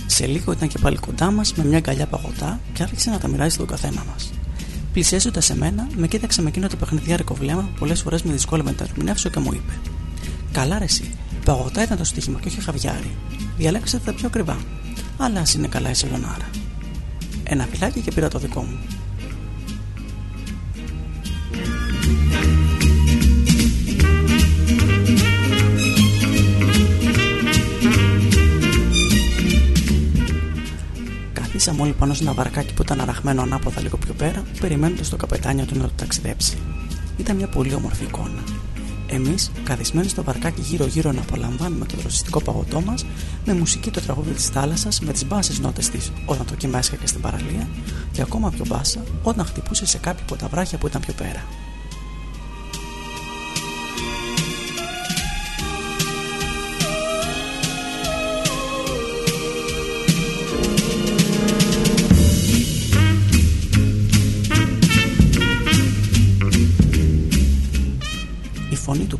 Σε λίγο ήταν και πάλι κοντά μας με μια γκαλιά παγωτά και άρχισε να τα μοιράζει στον καθένα μας. Πλησιάζοντας σε μένα, με κοίταξε με εκείνο το παιχνιδιάρικο βλέμμα που πολλές φορές με δυσκόλευε να τα ερμηνεύσω και μου είπε: Καλά, ρε, εσύ, παγωτά ήταν το στοίχημα και όχι χαβιάρι. Διαλέξατε τα πιο ακριβά. Αλλά ας είναι καλά η σελονάρα. Ένα φυλάκι και πήρα το δικό μου. Καθίσαμε όλοι πάνω σε ένα βαρκάκι που ήταν αραχμένο ανάποδα λίγο πιο πέρα, περιμένοντας το καπετάνιο του να το ταξιδέψει. Ήταν μια πολύ όμορφη εικόνα. Εμείς, καθισμένοι στο βαρκάκι γύρω-γύρω να απολαμβάνουμε το δροσιστικό παγωτό μας, με μουσική το τραγούδι της θάλασσας, με τις μπάσες νότες της όταν το κύμα έσχακε στην παραλία, και ακόμα πιο μπάσα όταν χτυπούσες σε κάποια από τα βράχια που ήταν πιο πέρα.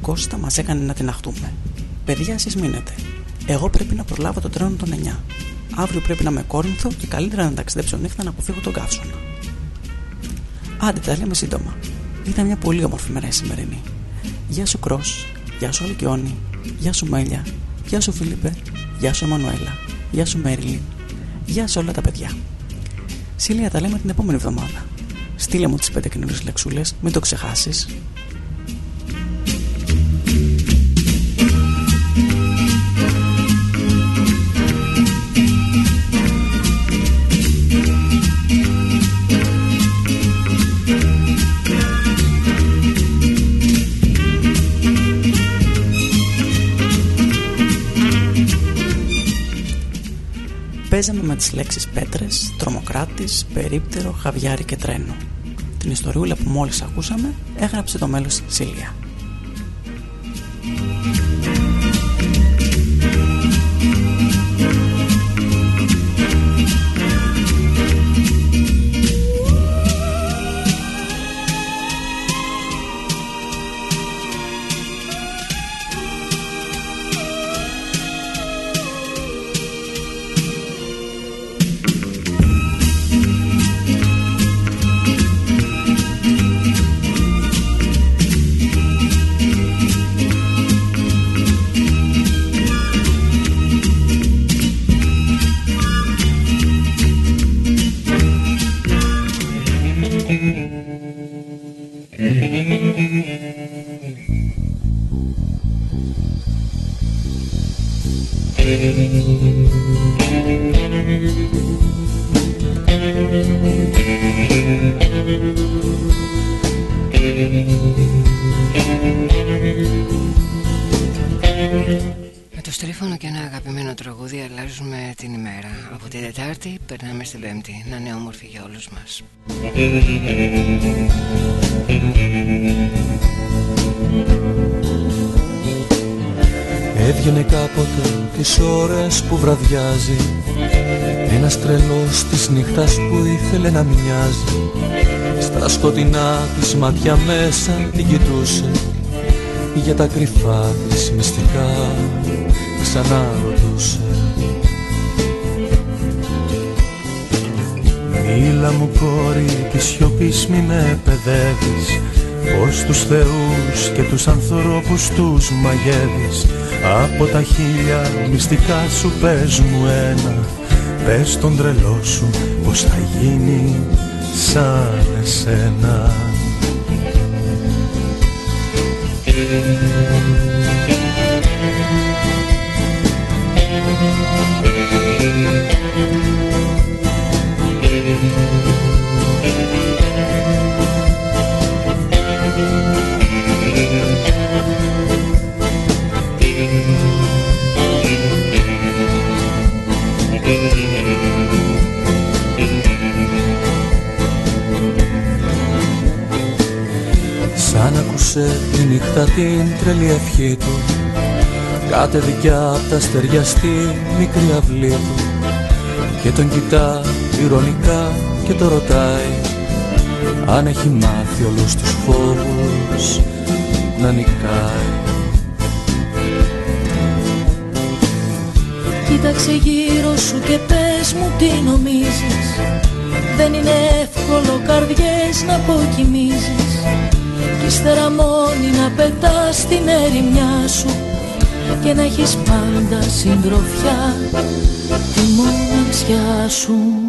Κώστα μας έκανε να την αχτούμε. Παιδιά, εσείς μείνετε. Εγώ πρέπει να προλάβω το τρένο των 9. Αύριο πρέπει να είμαι Κόρινθο και καλύτερα να ταξιδέψω νύχτα να αποφύγω τον καύσωνα. Άντε, τα λέμε σύντομα. Ήταν μια πολύ όμορφη μέρα η σημερινή. Γεια σου Κρός, γεια σου Αλκιόνι, γεια σου Μέλια, γεια σου Φίλιππε, γεια σου Εμμανουέλα, γεια σου Μέριλιν, γεια σε όλα τα παιδιά. Σίλια, τα λέμε την επόμενη εβδομάδα. Στείλε μου τις πέντε καινούριες λεξούλες, μην το ξεχάσεις. Τις λέξεις πέτρες, τρομοκράτης, περίπτερο, χαβιάρι και τρένο. την ιστοριούλα που μόλις ακούσαμε έγραψε το μέλος Σίλια. Τις ώρες που βραδιάζει. Ένας τρελός της νύχτας που ήθελε να μοιάζει. Στα σκοτεινά της μάτια μέσα την κοιτούσε Για τα κρυφά της μυστικά ξανά ρωτούσε Μίλα μου κόρη της σιωπής μη με παιδεύεις. Πως τους θεούς και τους ανθρώπους τους μαγεύεις Από τα χίλια μυστικά σου πες μου ένα. Πες τον τρελό σου πως θα γίνει σαν εσένα. Σαν ακούσε τη νύχτα την τρελή ευχή του. Δικιά απ' τα στεριά στη μικρή αυλή του. Και τον κοιτά ηρωνικά και το ρωτάει Αν έχει μάθει όλους τους φόβους να νικάει. Κοίταξε γύρω σου και πες μου τι νομίζεις. Δεν είναι εύκολο καρδιές να αποκοιμήσεις Κι ύστερα μόνη να πετάς την ερημιά σου Και να έχεις πάντα συντροφιά τη μοναξιά σου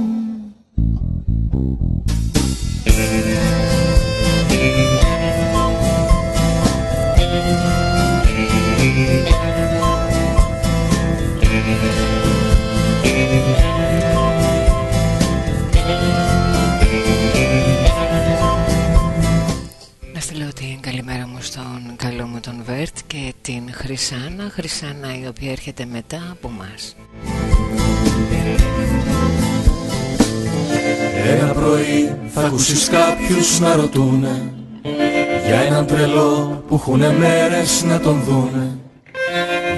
Χρυσάνα, Χρυσάνα η οποία έρχεται μετά από μας. Ένα πρωί θα ακούσεις κάποιους να ρωτούνε Για έναν τρελό που έχουνε μέρες να τον δούνε.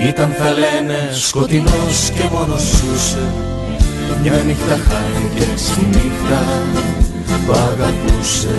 Ήταν θα λένε σκοτεινός και μόνος ζούσε. Μια νύχτα χάθηκε στη νύχτα που αγαπούσε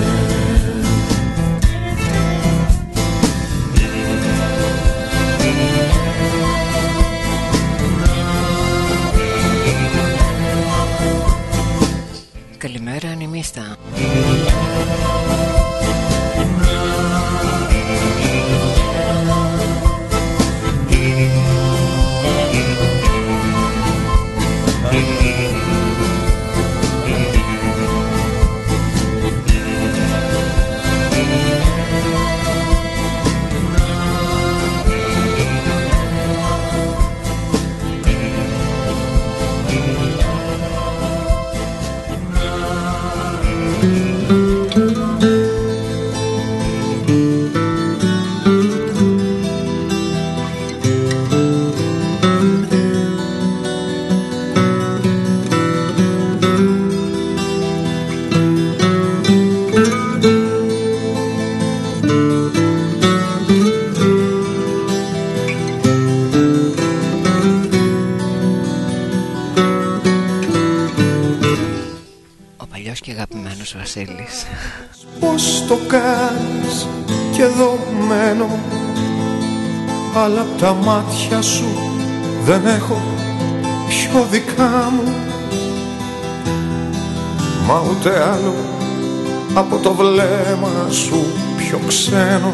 μάτια σου δεν έχω πιο δικά μου. Μα ούτε άλλο από το βλέμμα σου πιο ξένο.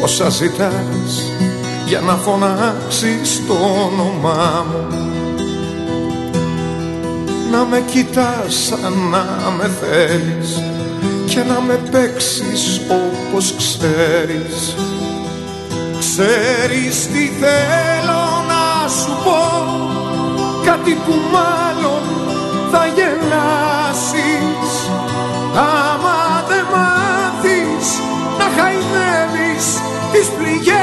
Πόσα ζητάς για να φωνάξεις το όνομά μου. Να με κοιτάς σαν να με θέλεις και να με παίξεις όπως ξέρεις Ξέρεις τι θέλω να σου πω. Κάτι που μάλλον θα γελάσεις. Άμα δεν μάθεις να χαϊδεύεις τις πληγές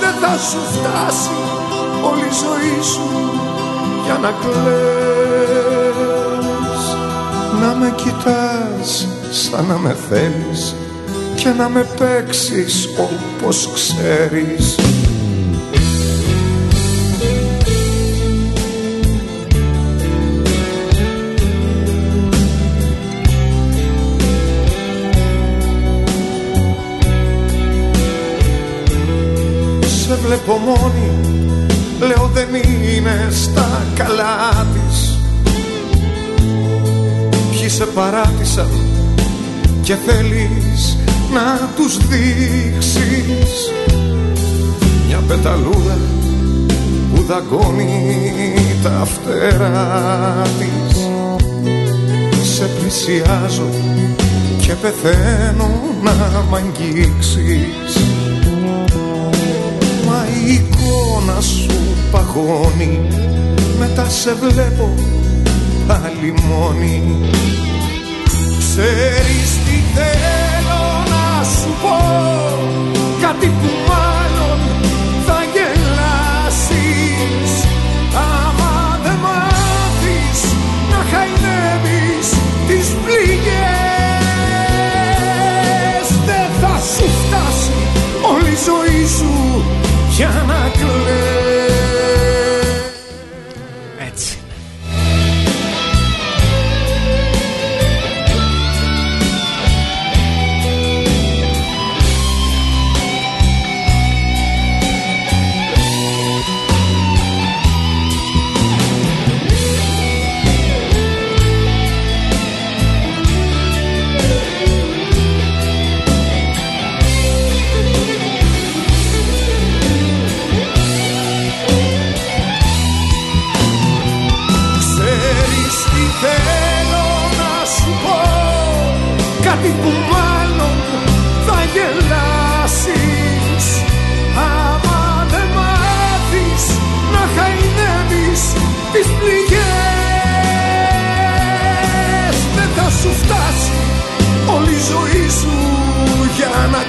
δεν θα σου φτάσει όλη η ζωή σου για να κλαις. Να με κοιτάς σαν να με θέλεις και να με παίξεις όπως ξέρεις. Σε βλέπω μόνη Λέω δεν είναι στα καλά της. Ποιοι σε παράτησαν και θέλεις να τους δείξεις. Μια πεταλούδα που δαγκώνει τα φτερά της. Σε πλησιάζω και πεθαίνω να μ' αγγίξεις. Μα η εικόνα σου παγώνει Μετά σε βλέπω πάλι μόνη. Ξέρεις τι θέλω; να σου πω Κάτι που μάλλον θα γελάσεις. Άμα δεν μάθεις να χαϊδεύεις τις πληγές Δεν θα σου φτάσει όλη η ζωή σου για να κλαις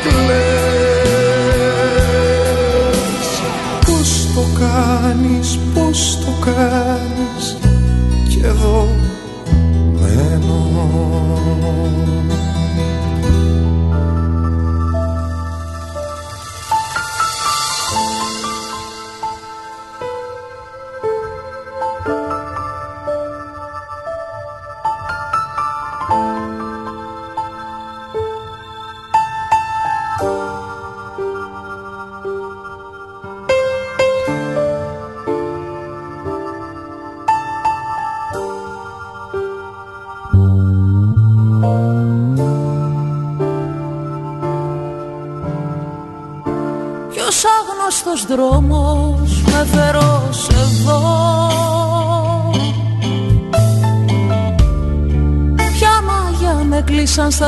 κλαις Πώς το κάνεις, πώς το κάνεις. Κι εδώ μένω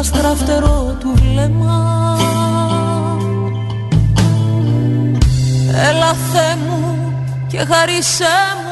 στραφτερό του βλέμμα. Έλα Θεέ μου και χαρίσέ μου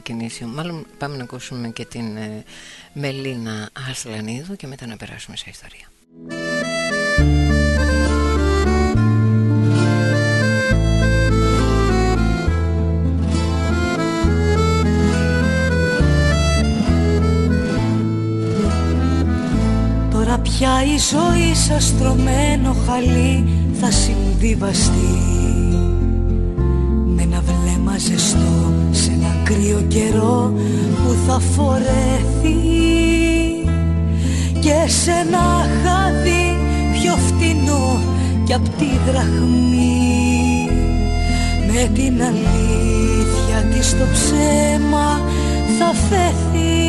ξεκινήσει. Μάλλον πάμε να ακούσουμε και την ε, Μελίνα Ασλανίδου Και μετά να περάσουμε σε ιστορία. Τώρα πια η ζωή σας στρωμένο χαλί θα συμβιβαστεί Με ένα βλέμμα ζεστό σε ένα κρύο καιρό που θα φορεθεί. Και σε ένα χάδι πιο φτηνό κι απ' τη δραχμή. Με την αλήθεια της το ψέμα θα φέθει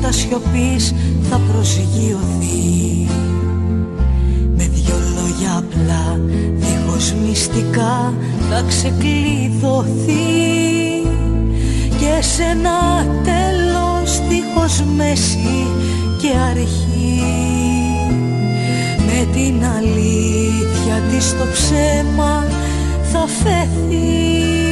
μια πίστα σιωπής θα προσγειωθεί. Με δυο λόγια απλά, δίχως μυστικά θα ξεκλειδωθεί. Και σε ένα τέλος δίχως μέση και αρχή. Με την αλήθεια της το ψέμα θα φέθει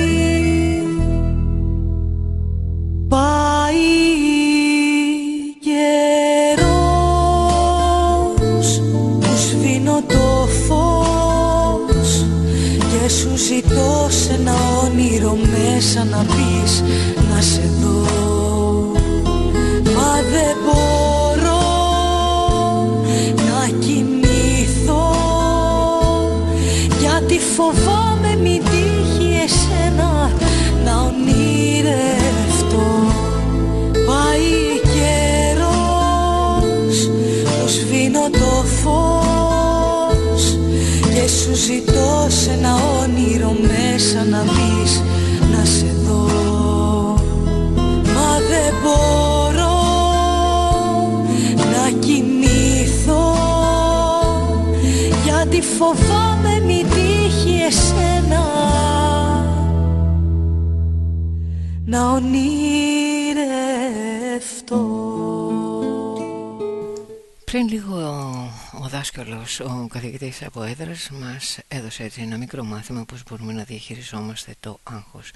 ο καθηγητής από έδρας μας έδωσε έτσι ένα μικρό μάθημα πώς μπορούμε να διαχειριζόμαστε το άγχος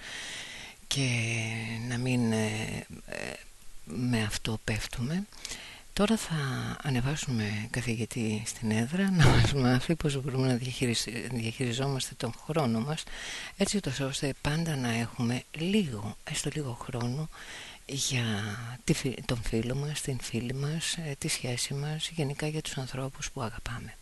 και να μην ε, ε, με αυτό πέφτουμε. Τώρα θα ανεβάσουμε καθηγητή στην έδρα να μας μάθει πώς μπορούμε να διαχειριζόμαστε τον χρόνο μας έτσι ώστε πάντα να έχουμε λίγο, έστω λίγο χρόνο για τον φίλο μας, την φίλη μας, ε, τη σχέση μας, γενικά για τους ανθρώπους που αγαπάμε.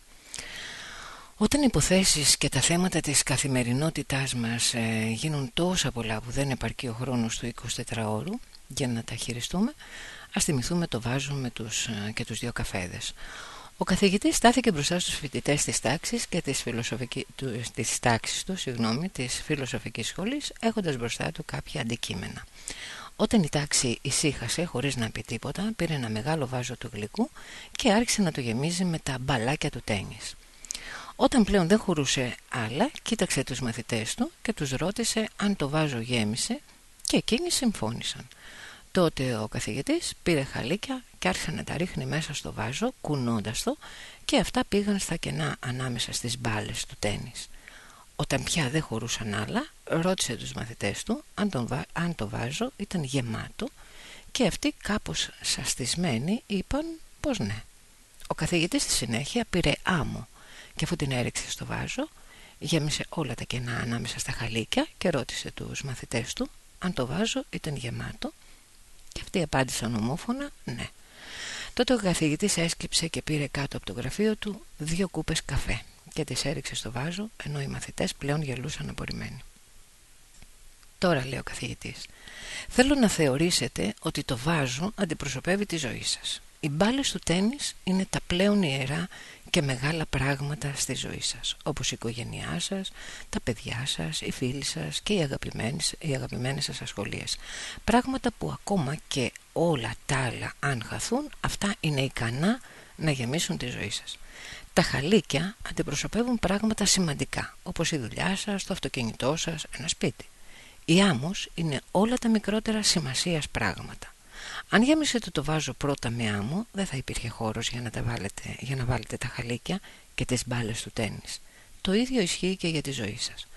Όταν οι υποθέσεις και τα θέματα της καθημερινότητάς μας ε, γίνουν τόσα πολλά που δεν επαρκεί ο χρόνος του 24ωρου για να τα χειριστούμε, ας θυμηθούμε το βάζο με τους, ε, και τους δύο καφέδες. Ο καθηγητής στάθηκε μπροστά στους φοιτητές της τάξης και της, φιλοσοφική, του, της τάξης του, συγγνώμη, της φιλοσοφικής σχολής, έχοντας μπροστά του κάποια αντικείμενα. Όταν η τάξη ησύχασε χωρίς να πει τίποτα, πήρε ένα μεγάλο βάζο του γλυκού και άρχισε να το γεμίζει με τα μπαλάκια του τένις. Όταν πλέον δεν χωρούσε άλλα, κοίταξε τους μαθητές του και τους ρώτησε αν το βάζο γέμισε και εκείνοι συμφώνησαν. Τότε ο καθηγητής πήρε χαλίκια και άρχισε να τα ρίχνει μέσα στο βάζο, κουνώντας το και αυτά πήγαν στα κενά ανάμεσα στις μπάλες του τένις. Όταν πια δεν χωρούσαν άλλα, ρώτησε τους μαθητές του αν, τον, αν το βάζο ήταν γεμάτο και αυτοί κάπως σαστισμένοι είπαν πως ναι. Ο καθηγητής στη συνέχεια πήρε άμμο και αφού την έριξε στο βάζο γέμισε όλα τα κενά ανάμεσα στα χαλίκια και ρώτησε τους μαθητές του αν το βάζο ήταν γεμάτο και αυτοί απάντησαν ομόφωνα ναι. Τότε ο καθηγητής έσκυψε και πήρε κάτω από το γραφείο του δύο κούπες καφέ και τις έριξε στο βάζο ενώ οι μαθητές πλέον γελούσαν απορριμμένοι. Τώρα λέει ο καθηγητής Θέλω να θεωρήσετε ότι το βάζο αντιπροσωπεύει τη ζωή σας Οι μπάλες του τέννις είναι τα πλέον ιερά και μεγάλα πράγματα στη ζωή σας Όπως η οικογένειά σας, τα παιδιά σας, οι φίλοι σας και οι αγαπημένες, οι αγαπημένες σας ασχολίες Πράγματα που ακόμα και όλα τα άλλα αν χαθούν Αυτά είναι ικανά να γεμίσουν τη ζωή σας τα χαλίκια αντιπροσωπεύουν πράγματα σημαντικά, όπως η δουλειά σας, το αυτοκίνητό σας, ένα σπίτι. Η άμμος είναι όλα τα μικρότερα σημασίας πράγματα. Αν γέμισετε το βάζο πρώτα με άμμο, δεν θα υπήρχε χώρος για να, τα βάλετε, για να βάλετε τα χαλίκια και τις μπάλες του τέννις. Το ίδιο ισχύει και για τη ζωή σας.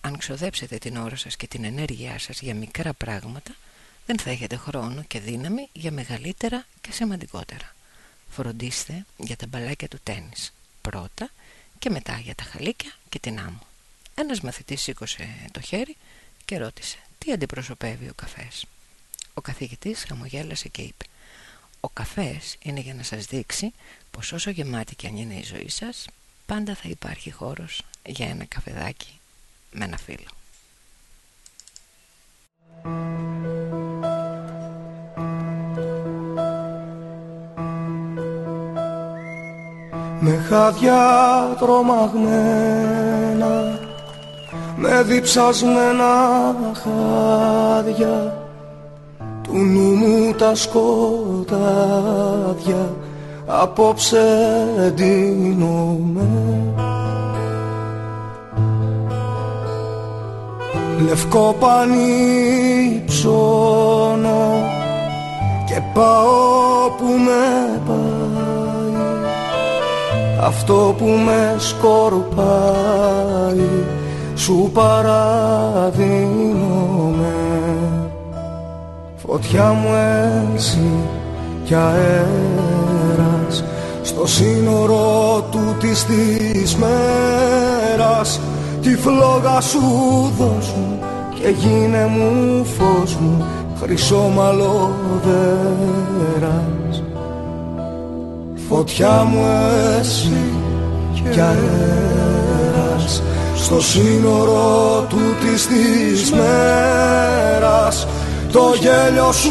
Αν ξοδέψετε την ώρα σας και την ενέργειά σας για μικρά πράγματα, δεν θα έχετε χρόνο και δύναμη για μεγαλύτερα και σημαντικότερα. Φροντίστε για τα μπαλάκια του τέννις πρώτα και μετά για τα χαλίκια και την άμμο. Ένας μαθητής σήκωσε το χέρι και ρώτησε τι αντιπροσωπεύει ο καφές; Ο καθηγητής χαμογέλασε και είπε «Ο καφές είναι για να σας δείξει πως όσο γεμάτη και αν είναι η ζωή σας πάντα θα υπάρχει χώρος για ένα καφεδάκι με ένα φίλο». Με χάδια τρομαγμένα με διψασμένα χάδια του νου μου τα σκοτάδια απόψε ντύνομαι. Λευκό πανί ψώνω και πάω που με πάει. Αυτό που με σκορπάει σου παραδίνομαι Φωτιά μου έτσι κι αέρας. Στο σύνορο του της της μέρας τη φλόγα σου δώσου κι και γίνε μου φως μου χρυσό μαλλόδερας Φωτιά μου εσύ κι αέρας. Στο σύνορο του της της μέρας το γέλιο σου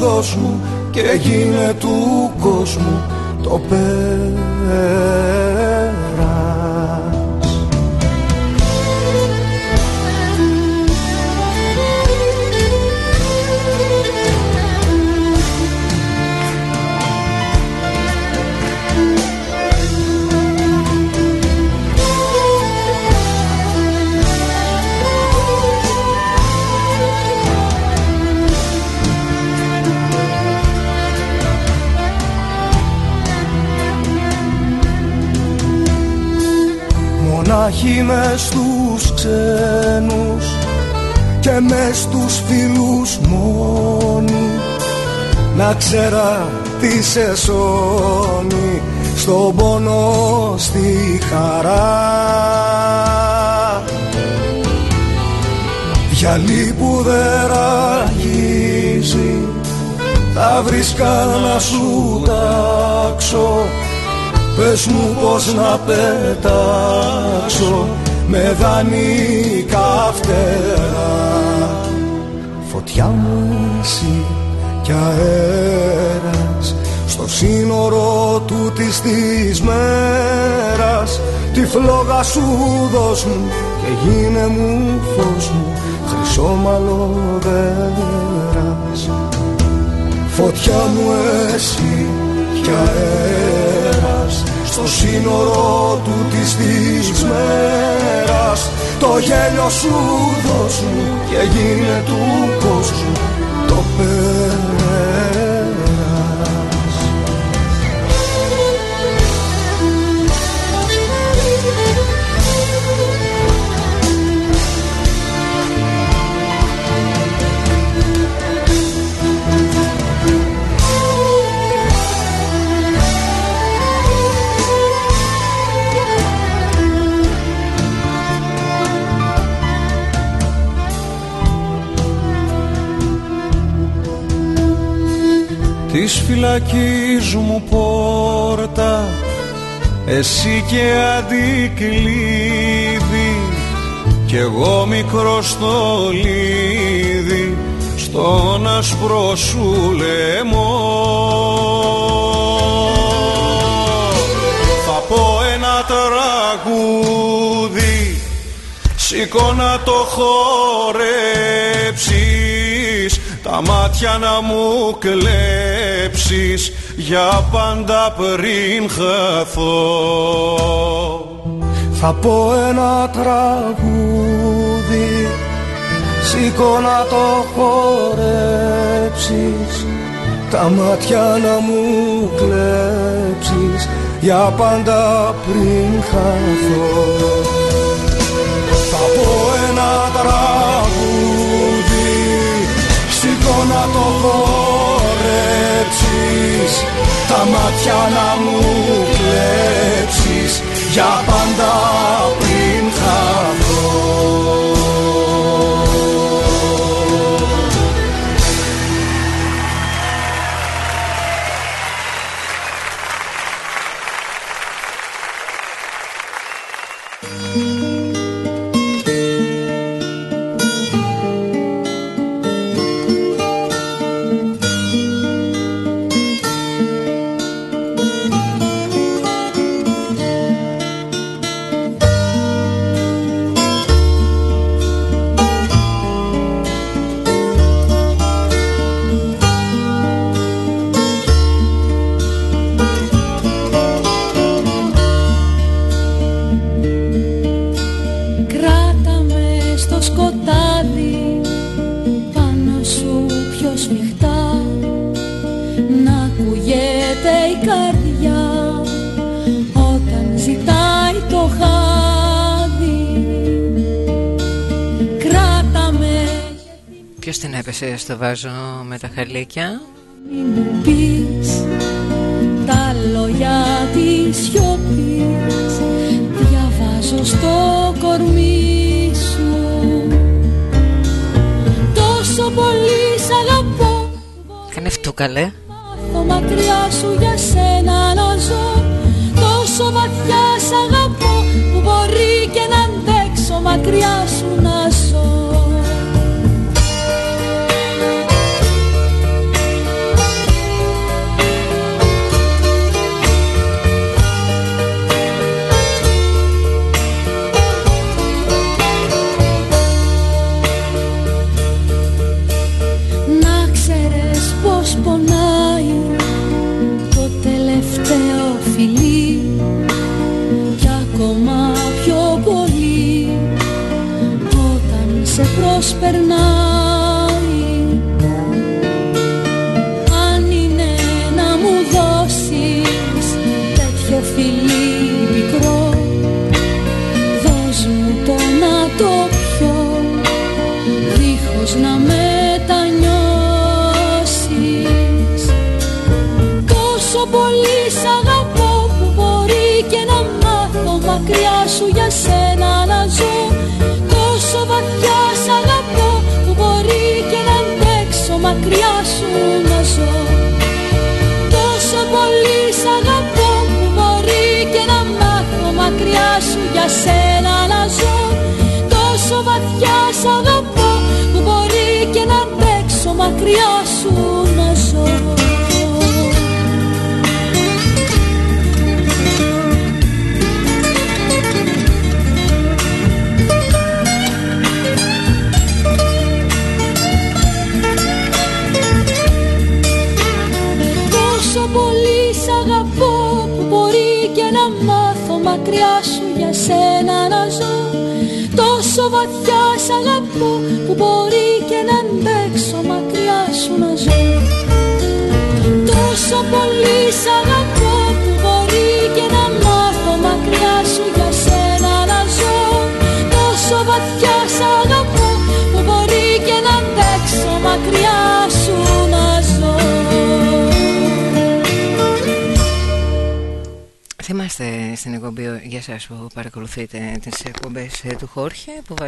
δώσ' μου και γίνε του κόσμου το πέρα μονάχοι μες στους ξένους και μες στους φίλους μόνοι. Να ξέρα τι σε σώνει στον πόνο στη χαρά. Γυαλί που δεν ραγίζει θα βρίσκα να σου τάξω Πες μου πως να πετάξω με δανεικά φτερά Φωτιά μου εσύ κι αέρας στο σύνορο του της της μέρας. Τη φλόγα σου δώσ' μου και γίνε μου φως μου χρυσό μαλλοδέρας Φωτιά μου εσύ κι αέρας στο σύνορο του της της μέρας το γέλιο σου δώσ' μου και γίνε του κόσμου. Το πέρα της φυλακής μου πόρτα εσύ και αντικλείδι κι εγώ μικρό στολίδι στον άσπρο σου λαιμό. Θα πω ένα τραγούδι σηκώ να το χορέψεις τα μάτια να μου κλέψεις για πάντα πριν χαθώ. Θα πω ένα τραγούδι σήκω να το χορέψεις. Τα μάτια να μου κλέψεις για πάντα πριν χαθώ χορέψεις τα μάτια να μου κλέψεις για πάντα πριν χαθώ στο βάζω με τα χαλίκια. Μην μου πεις τα λόγια της σιωπής. Διαβάζω στο κορμί σου. Πολύ σ' αγαπώ. Κάνε αυτό καλέ. Μάθω μακριά σου για σένα να ζω. Τόσο βαθιά σ' αγαπώ. Που μπορεί και να αντέξω μακριά σου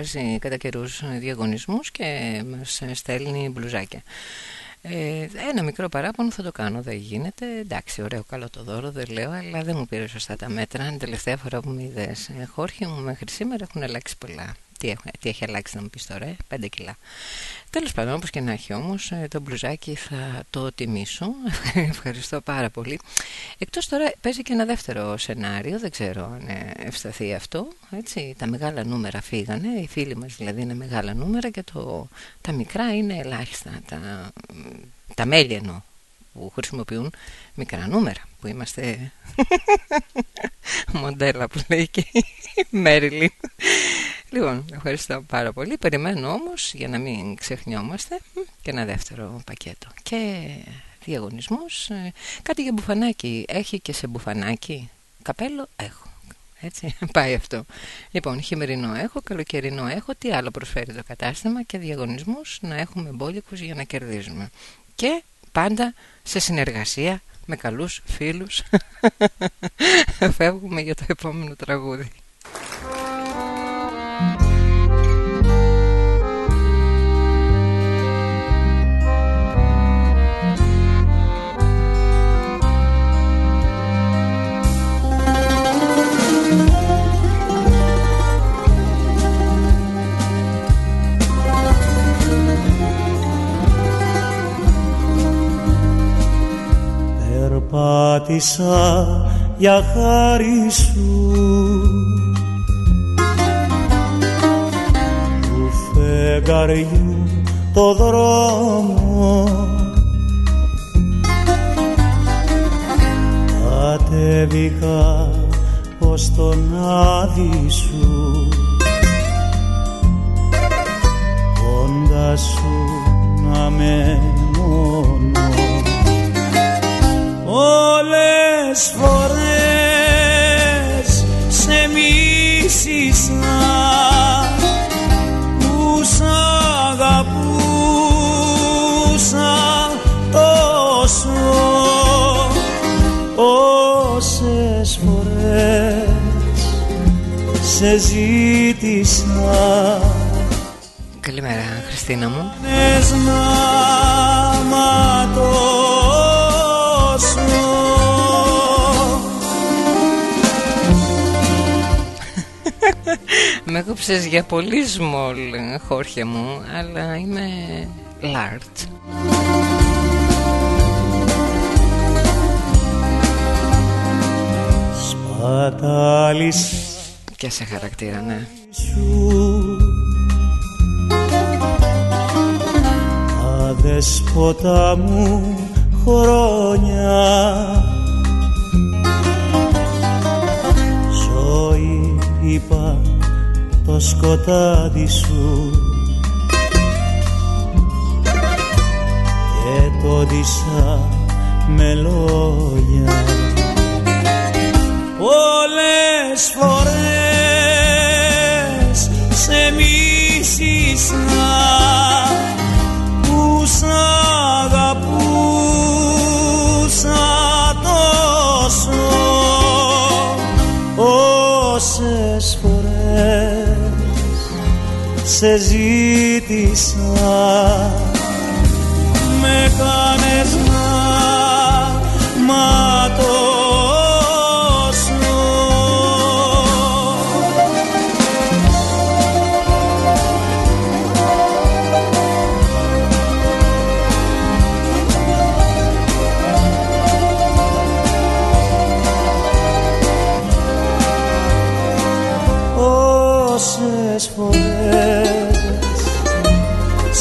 βάζει κατά καιρούς διαγωνισμούς και μας στέλνει μπλουζάκια. Ε, ένα μικρό παράπονο θα το κάνω, δεν γίνεται. Εντάξει, ωραίο, καλό το δώρο, δεν λέω, αλλά δεν μου πήρε σωστά τα μέτρα. Την τελευταία φορά που μου είδες, Χόρχε μου μέχρι σήμερα έχουν αλλάξει πολλά. Τι, τι έχει αλλάξει να μου πεις τώρα, 5 ε; κιλά. Τέλος πάντων, όπως και να έχει όμως, ε, το μπλουζάκι θα το τιμήσω. [laughs] Ευχαριστώ πάρα πολύ. Εκτός τώρα παίζει και ένα δεύτερο σενάριο, δεν ξέρω αν ε, ευσταθεί αυτό. Έτσι, τα μεγάλα νούμερα φύγανε, οι φίλοι μας δηλαδή είναι μεγάλα νούμερα και το, τα μικρά είναι ελάχιστα. Τα, τα μέλη εννοώ που χρησιμοποιούν μικρά νούμερα που είμαστε [laughs] μοντέλα που λέει και η Μέριλιν Λοιπόν, ευχαριστώ πάρα πολύ. Περιμένω όμως, για να μην ξεχνιόμαστε, και ένα δεύτερο πακέτο. Και διαγωνισμούς. Ε, κάτι για μπουφανάκι. Έχει και σε μπουφανάκι. Καπέλο έχω. Έτσι, [laughs] πάει αυτό. Λοιπόν, χειμερινό έχω, καλοκαιρινό έχω. Τι άλλο προσφέρει το κατάστημα και διαγωνισμούς να έχουμε μπόλικους για να κερδίζουμε. Και πάντα σε συνεργασία με καλούς φίλους [laughs] φεύγουμε για το επόμενο τραγούδι. Πάτησα για χάρη σου. Του φεγγαριού το δρόμο. Κατέβηκα ως τον άδει σου. Κοντά σου να με μόνο Όλες φορές σε μίσησα που σ' αγαπούσα τόσο όσες φορές σε ζήτησα. Καλημέρα Χριστίνα μου Με κόψες για πολύ small χώρια μου Αλλά είμαι large. Σπατάλης. Και σε χαρακτήρα ναι. Δέσποτα μου χρόνια. Ζωή είπα το σκοτάδι σου. Και το δίσα με λόγια. Πολλές φορές σε μίσησα σε ζήτησα. Με κάνες να ματώ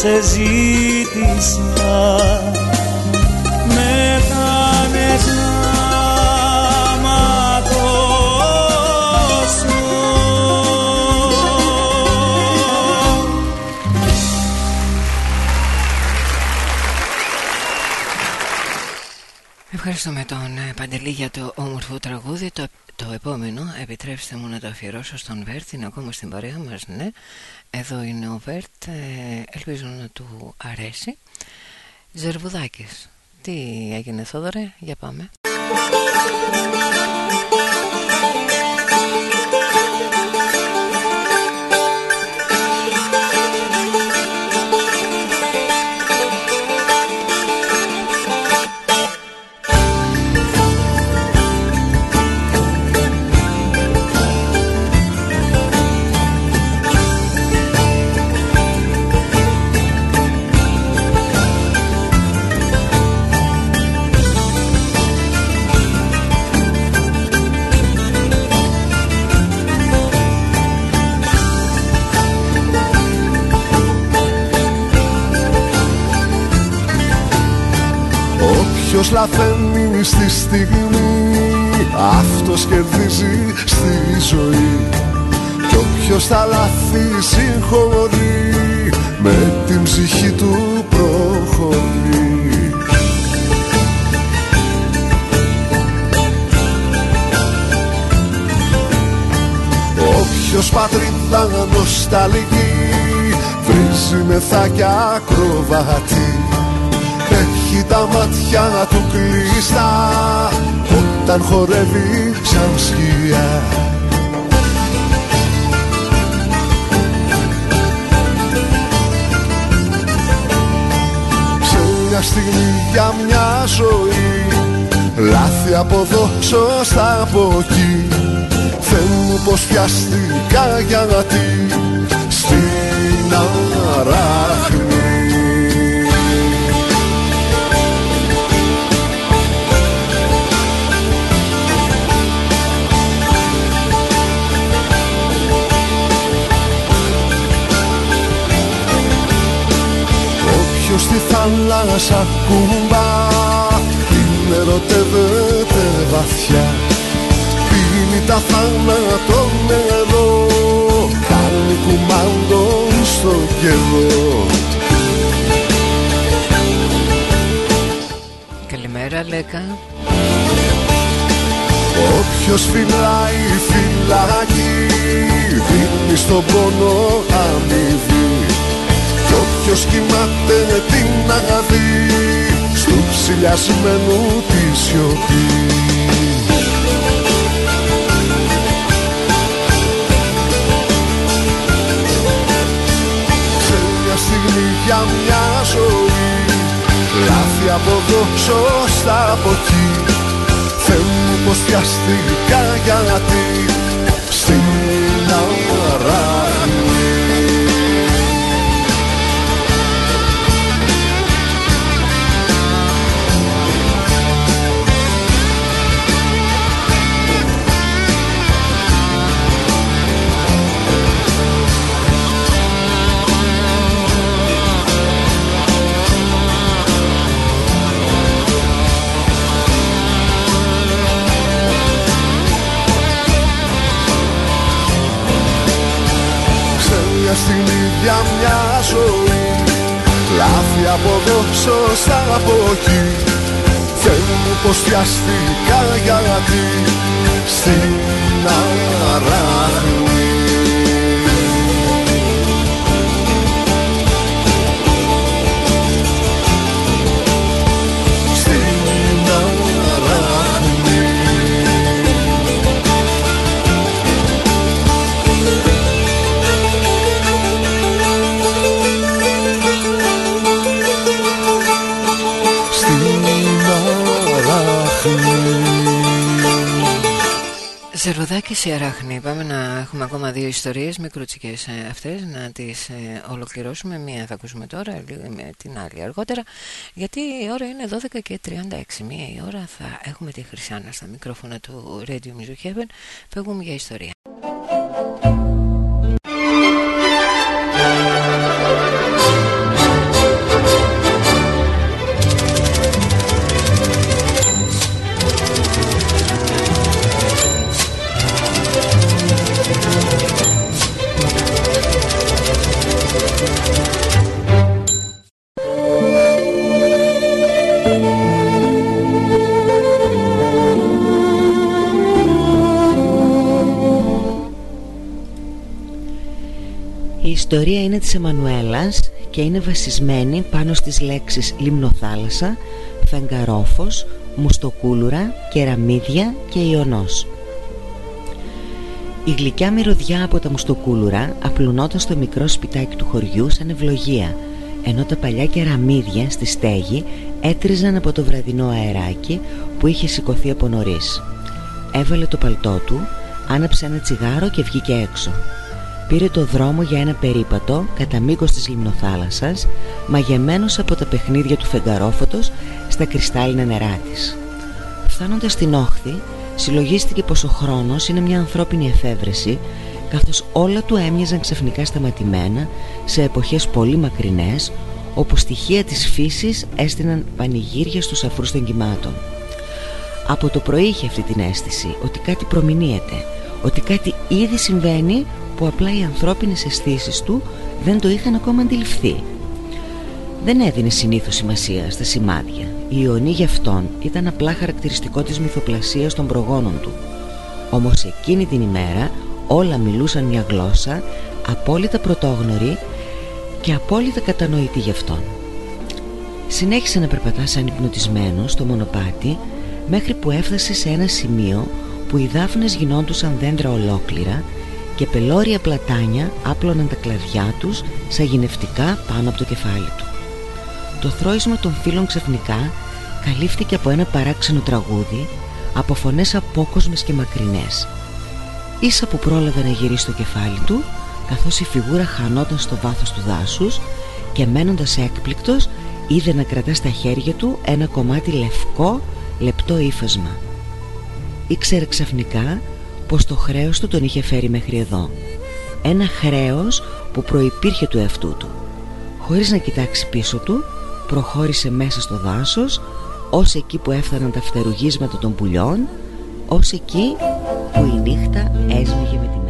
σε ζήτησα Ευχαριστούμε τον ε, Παντελή για το όμορφο τραγούδι το, το επόμενο επιτρέψτε μου να το αφιερώσω στον Βέρτ είναι ακόμα στην παρέα μας ναι εδώ είναι ο Βέρτ, ε, ελπίζω να του αρέσει. Ζερβουδάκης. Τι έγινε Θόδωρε, για πάμε. Ποιος λαθαίνει στη στιγμή Αυτός κερδίζει στη ζωή. Κι όποιος τα λάθη συγχωρεί Με την ψυχή του προχωρεί. Όποιος πατρίδα νοσταλγεί Βρίζει μεθά κι ακροβατή έχει τα μάτια του κλειστά. Όταν χορεύει σαν σκιά Σε μια στιγμή για μια ζωή λάθη από εδώ, σωστά από εκεί. Θεέ μου πως πιαστήκα γιατί στην αράχνη Όποιος στη θάλασσα κουμπά. Την ερωτεύεται βαθιά. Πίνει τα θάνατο νερό Κάνει κουμάντο στο καιρό Καλημέρα Λέκα. Όποιος φυλάει φυλάκι Δίνει στον πόνο αμοιβή κι όποιος κοιμάται την αγαθή Στου ψηλιασμένου τη σιωπή. Ίδια μια ζωή. Λάθη από εδώ, σωστά από εκεί. Θεέ μου πως βιαστήκα γιατί Στην αράχνη μια ζωή. Λάθη από εδώ, σωστά από εκεί. Θεέ μου πως πιαστήκα γιατί Στην αράχνη Ζερβοδάκι σε αράχνη. Πάμε να έχουμε ακόμα δύο ιστορίες μικρούτσικες ε, αυτές να τις ε, ολοκληρώσουμε. Μία θα ακούσουμε τώρα, με την άλλη αργότερα. Γιατί η ώρα είναι 12 και 36. Μία η ώρα θα έχουμε τη Χρυσάνα στα μικρόφωνα του Radio Music Heaven. Φεύγουμε για ιστορία. Ιστορία είναι της Εμμανουέλας και είναι βασισμένη πάνω στις λέξεις Λιμνοθάλασσα, Φεγγαρόφος, Μουστοκούλουρα, Κεραμίδια και Ιωνός. Η γλυκιά μυρωδιά από τα μουστοκούλουρα απλουνόταν στο μικρό σπιτάκι του χωριού σαν ευλογία ενώ τα παλιά κεραμίδια στη στέγη έτριζαν από το βραδινό αεράκι που είχε σηκωθεί από νωρίς. Έβαλε το παλτό του, άναψε ένα τσιγάρο και βγήκε έξω πήρε το δρόμο για ένα περίπατο κατά μήκος της λιμνοθάλασσας μαγεμένος από τα παιχνίδια του φεγγαρόφωτος στα κρυστάλλινα νερά της. Φτάνοντας στην όχθη συλλογίστηκε πως ο χρόνος είναι μια ανθρώπινη εφεύρεση καθώς όλα του έμοιαζαν ξαφνικά σταματημένα σε εποχές πολύ μακρινές όπου στοιχεία της φύσης έστειναν πανηγύρια στους αφρούς των κυμάτων. Από το πρωί είχε αυτή την αίσθηση ότι κάτι προμηνύεται, ότι κάτι ήδη συμβαίνει που απλά οι ανθρώπινες αισθήσεις του δεν το είχαν ακόμα αντιληφθεί. Δεν έδινε συνήθως σημασία στα σημάδια. Η Ιωνή για αυτόν ήταν απλά χαρακτηριστικό της μυθοπλασίας των προγόνων του. Όμως εκείνη την ημέρα όλα μιλούσαν μια γλώσσα απόλυτα πρωτόγνωρη και απόλυτα κατανοητή γι' αυτόν. Συνέχισε να περπατά σαν υπνοτισμένος στο μονοπάτι μέχρι που έφτασε σε ένα σημείο που οι δάφνες γινόντουσαν δέντρα ολόκληρα και πελώρια πλατάνια άπλωναν τα κλαδιά τους σαγηνευτικά πάνω από το κεφάλι του. Το θρόισμα των φίλων ξαφνικά καλύφθηκε από ένα παράξενο τραγούδι από φωνές απόκοσμες και μακρινές. Ίσα που πρόλαβε να γυρίσει το κεφάλι του καθώς η φιγούρα χανόταν στο βάθος του δάσους και μένοντας έκπληκτος είδε να κρατά στα χέρια του ένα κομμάτι λευκό λεπτό ύφασμα. Ήξερε ξαφνικά πως το χρέος του τον είχε φέρει μέχρι εδώ. Ένα χρέος που προϋπήρχε του εαυτού του. Χωρίς να κοιτάξει πίσω του προχώρησε μέσα στο δάσος ως εκεί που έφταναν τα φτερουγίσματα των πουλιών ως εκεί που η νύχτα έσμιγε με τη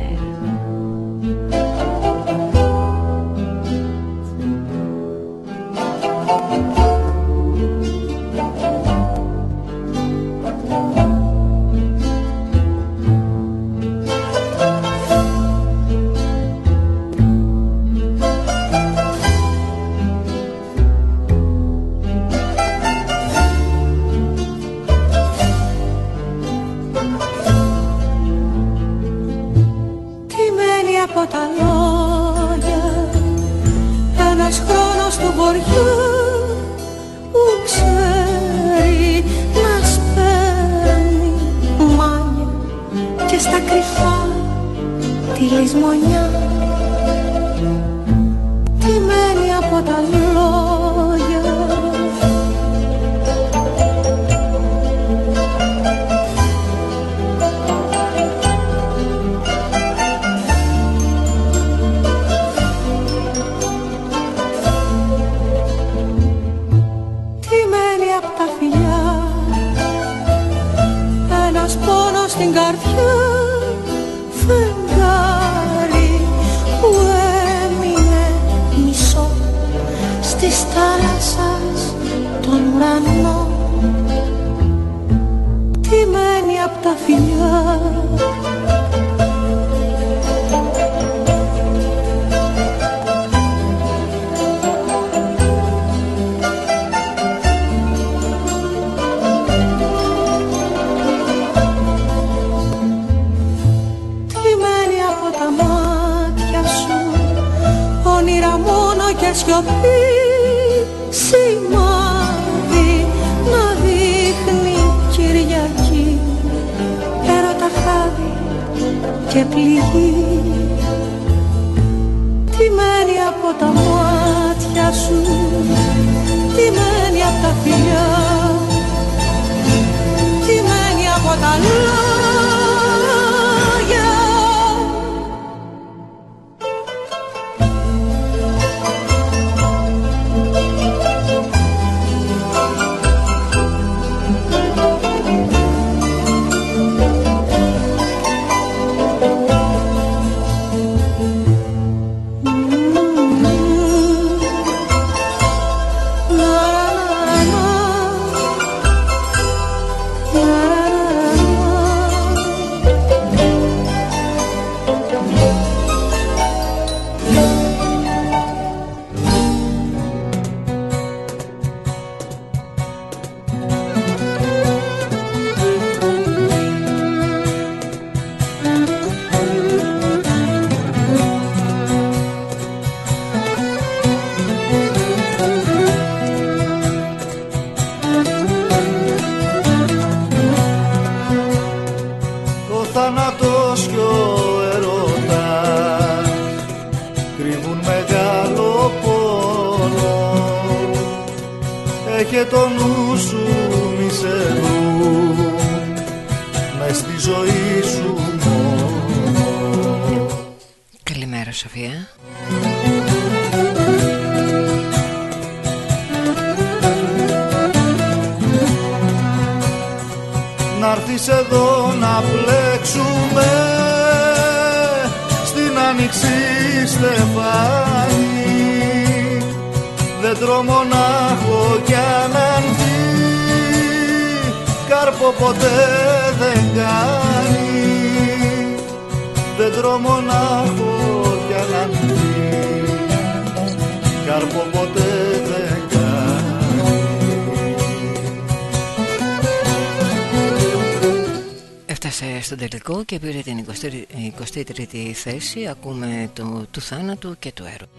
στη τρίτη θέση ακούμε το του θάνατου και του έρωτα.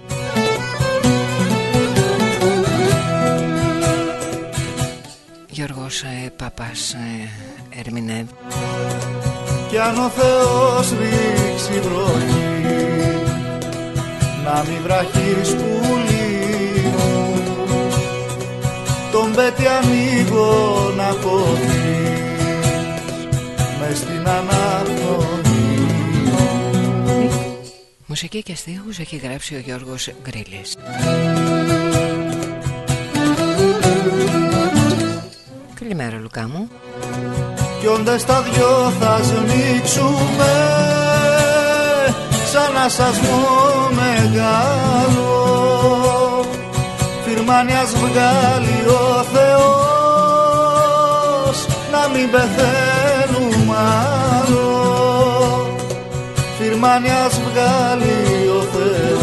Γιώργος ε, Παπάς ε, ερμηνεύ Κι αν ο Θεός ρίξει βροχή Να μην βραχεί Και και στίχους έχει γράψει ο Γιώργος Γκρίλης. Καλημέρα Λουκά μου. Κι όντες τα δυο θα σμίξουμε σαν να σαύουμε μεγάλο φυρμάνιας βγάλει ο Θεός να μην πεθαίνουμε λιμάνιας βγάλει ο Θεός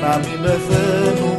να μην πεθαίνουν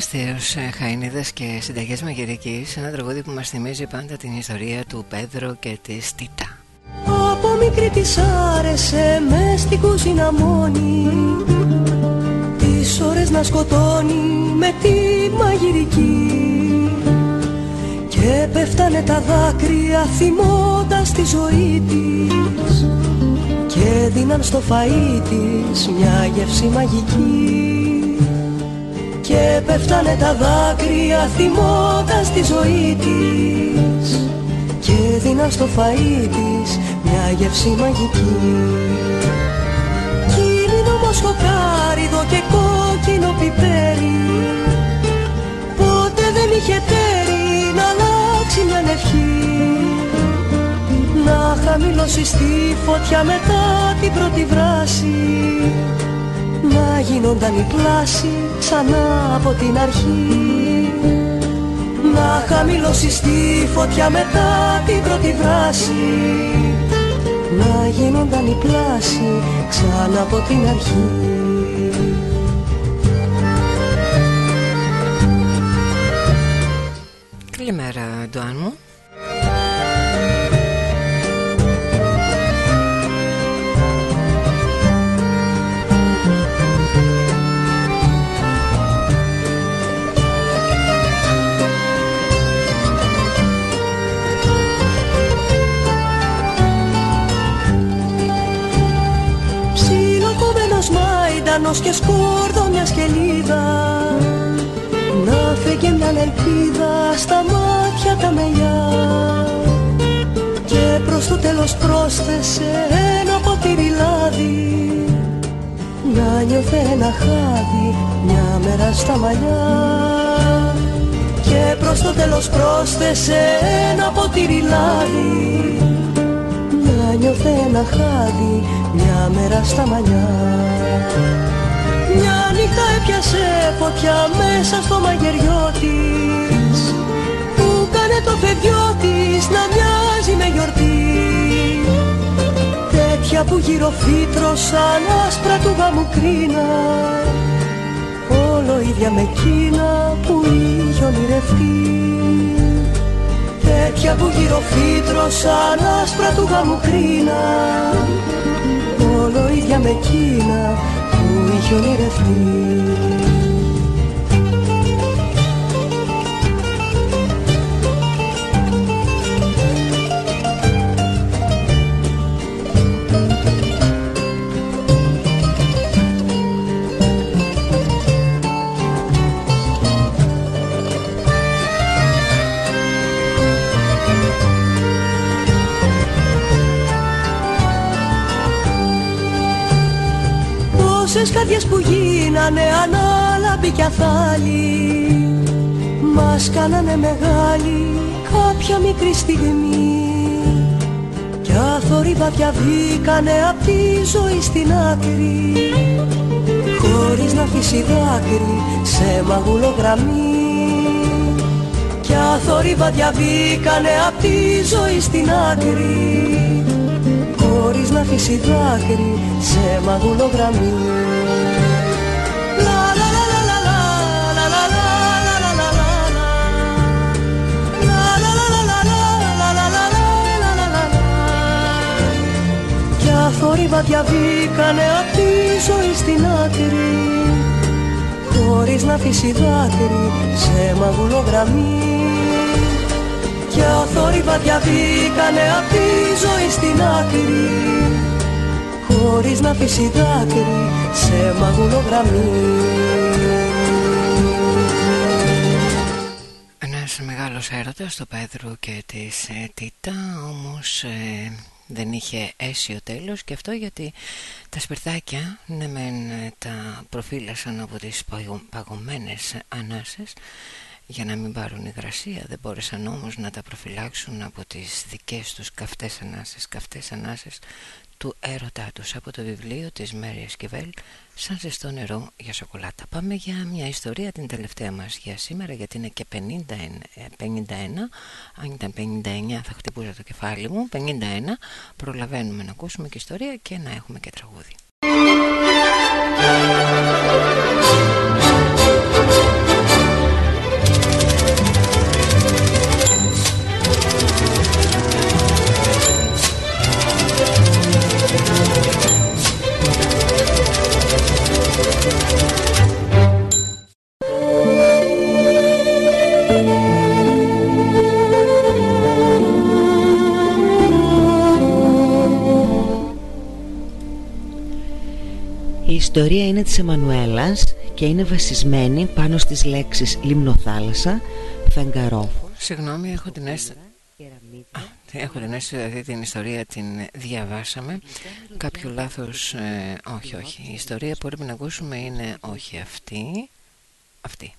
φτάσουμε στους ε, Χαϊνίδες και συνταγές μαγειρικής Ένα τραγούδι που μας θυμίζει πάντα την ιστορία του Πέδρο και της Τίτα. Από μικρή της άρεσε μες στην κουζίνα μόνη. Τις ώρες να σκοτώνει με τη μαγειρική. Και πέφτανε τα δάκρυα θυμώντας τη ζωή της. Και δίναν στο φαΐ της μια γεύση μαγική και πέφτανε τα δάκρυα θυμώντας τη ζωή της. Και δίνα στο φαΐ της μια γεύση μαγική. Κίνηνο μοσχοκάριδο και κόκκινο πιπέρι. Πότε δεν είχε τέρι να αλλάξει μια νευχή Να χαμηλώσει στη φωτιά μετά την πρώτη βράση να γίνονταν η πλάση ξανά από την αρχή. Να χαμηλώσει στη φωτιά μετά την πρώτη βράση να γίνονταν η πλάση ξανά από την αρχή. Καλημέρα Ντοάν μου ουρανός και σκόρδο μια σκελίδα. Να φύγει μια ελπίδα στα μάτια τα μελιά και προς το τέλος πρόσθεσε ένα ποτήρι λάδι να νιώθε ένα χάδι μια μέρα στα μαλλιά. Και προς το τέλος πρόσθεσε ένα ποτήρι λάδι να νιώθε ένα χάδι μια μέρα στα μαλλιά. μια νύχτα έπιασε φωτιά μέσα στο μαγειριό της. Που κάνε το παιδιό της να μοιάζει με γιορτή. Τέτοια που γύρω φύτρωσαν άσπρα του γάμου κρίνα Όλο ίδια με εκείνα που είχε ονειρευτεί. Τέτοια που γύρω φύτρωσαν άσπρα του γάμου κρίνα Όλο ίδια με εκείνα που είχε ονειρευτεί καρδιές που γίνανε ανάλαμπη κι αθάλη Μας κάνανε μεγάλη κάποια μικρή στιγμή. Κι αθόρυβα διαβήκανε απ' τη ζωή στην άκρη Χωρίς να αφήσει δάκρυ σε μαγουλογραμμή Κι αθόρυβα διαβήκανε απ' τη ζωή στην άκρη χωρίς να αφήσει δάκρυ σε μαγουλογραμμή Κι αθόρυβα διαβήκανε απ' τη ζωή στην άκρη χωρίς να αφήσει δάκρυ σε μαγουλογραμμή κι αθόρυβα διαβήκανε απ' τη ζωή στην άκρη. Χωρίς να αφήσει δάκρυ σε μαγουλογραμμή Ένας μεγάλος έρωτας του Πέδρου και της ε, Τίτα όμως ε, δεν είχε αίσιο τέλος και αυτό γιατί τα σπιρτάκια ναι μεν ε, τα προφύλασαν από τις παγωμένες ανάσες για να μην πάρουν υγρασία δεν μπόρεσαν όμως να τα προφυλάξουν από τις δικές τους καυτές ανάσες. Καυτές ανάσες του έρωτά τους. Από το βιβλίο της Μέρια Σκιβέλ σαν ζεστό νερό για σοκολάτα πάμε για μια ιστορία την τελευταία μας για σήμερα γιατί είναι και 51, 51 αν ήταν 59 θα χτυπούσα το κεφάλι μου. 51 προλαβαίνουμε να ακούσουμε και ιστορία και να έχουμε και τραγούδι ιστορία είναι της Εμμανουέλας και είναι βασισμένη πάνω στις λέξεις λιμνοθάλασσα, φεγγαρόφο. Συγγνώμη, έχω την αίσθηση. Έχω την αίσθηση ότι την ιστορία την διαβάσαμε Κάποιο λάθος, ε, όχι όχι Η ιστορία που πρέπει να ακούσουμε είναι όχι αυτή Αυτή